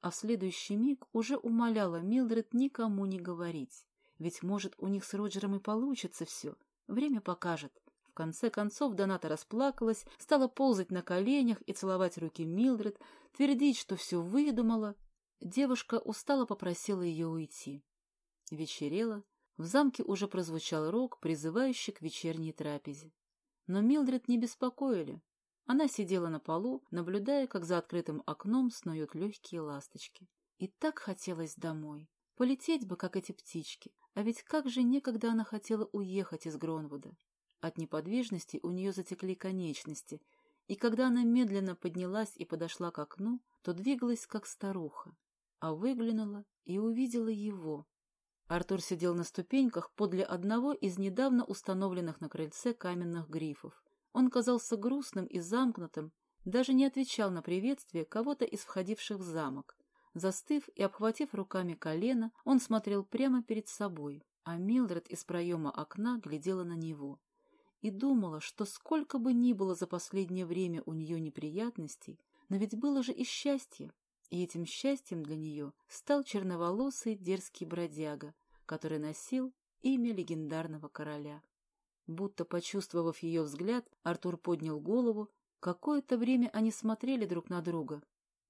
а в следующий миг уже умоляла Милдред никому не говорить. Ведь, может, у них с Роджером и получится все. Время покажет. В конце концов Доната расплакалась, стала ползать на коленях и целовать руки Милдред, твердить, что все выдумала. Девушка устало попросила ее уйти. Вечерело, в замке уже прозвучал рог, призывающий к вечерней трапезе. Но Милдред не беспокоили. Она сидела на полу, наблюдая, как за открытым окном снуют легкие ласточки. И так хотелось домой. Полететь бы, как эти птички. А ведь как же некогда она хотела уехать из Гронвуда. От неподвижности у нее затекли конечности, и когда она медленно поднялась и подошла к окну, то двигалась как старуха, а выглянула и увидела его. Артур сидел на ступеньках подле одного из недавно установленных на крыльце каменных грифов. Он казался грустным и замкнутым, даже не отвечал на приветствие кого-то из входивших в замок. Застыв и обхватив руками колено, он смотрел прямо перед собой, а Милдред из проема окна глядела на него и думала, что сколько бы ни было за последнее время у нее неприятностей, но ведь было же и счастье, и этим счастьем для нее стал черноволосый дерзкий бродяга, который носил имя легендарного короля. Будто почувствовав ее взгляд, Артур поднял голову. Какое-то время они смотрели друг на друга.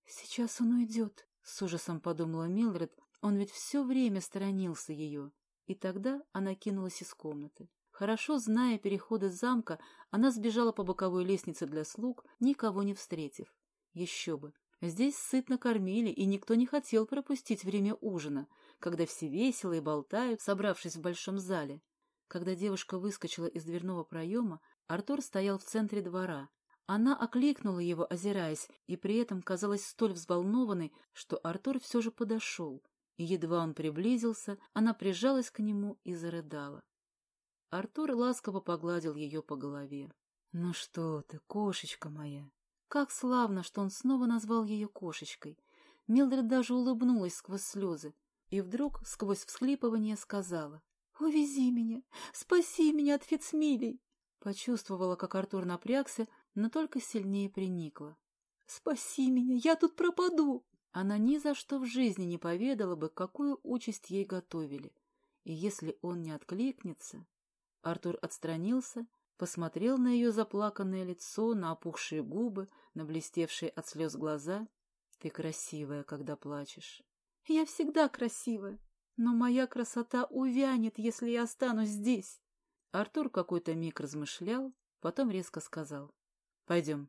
«Сейчас он уйдет», — с ужасом подумала Милдред, он ведь все время сторонился ее. И тогда она кинулась из комнаты. Хорошо зная переходы замка, она сбежала по боковой лестнице для слуг, никого не встретив. Еще бы. Здесь сытно кормили, и никто не хотел пропустить время ужина, когда все весело и болтают, собравшись в большом зале. Когда девушка выскочила из дверного проема, Артур стоял в центре двора. Она окликнула его, озираясь, и при этом казалась столь взволнованной, что Артур все же подошел. И едва он приблизился, она прижалась к нему и зарыдала. Артур ласково погладил ее по голове. «Ну что ты, кошечка моя!» Как славно, что он снова назвал ее кошечкой. Милдред даже улыбнулась сквозь слезы и вдруг, сквозь всхлипывание, сказала «Увези меня! Спаси меня от Фицмилей!» Почувствовала, как Артур напрягся, но только сильнее приникла. «Спаси меня! Я тут пропаду!» Она ни за что в жизни не поведала бы, какую участь ей готовили. И если он не откликнется... Артур отстранился, посмотрел на ее заплаканное лицо, на опухшие губы, на блестевшие от слез глаза. «Ты красивая, когда плачешь». «Я всегда красивая, но моя красота увянет, если я останусь здесь». Артур какой-то миг размышлял, потом резко сказал. «Пойдем».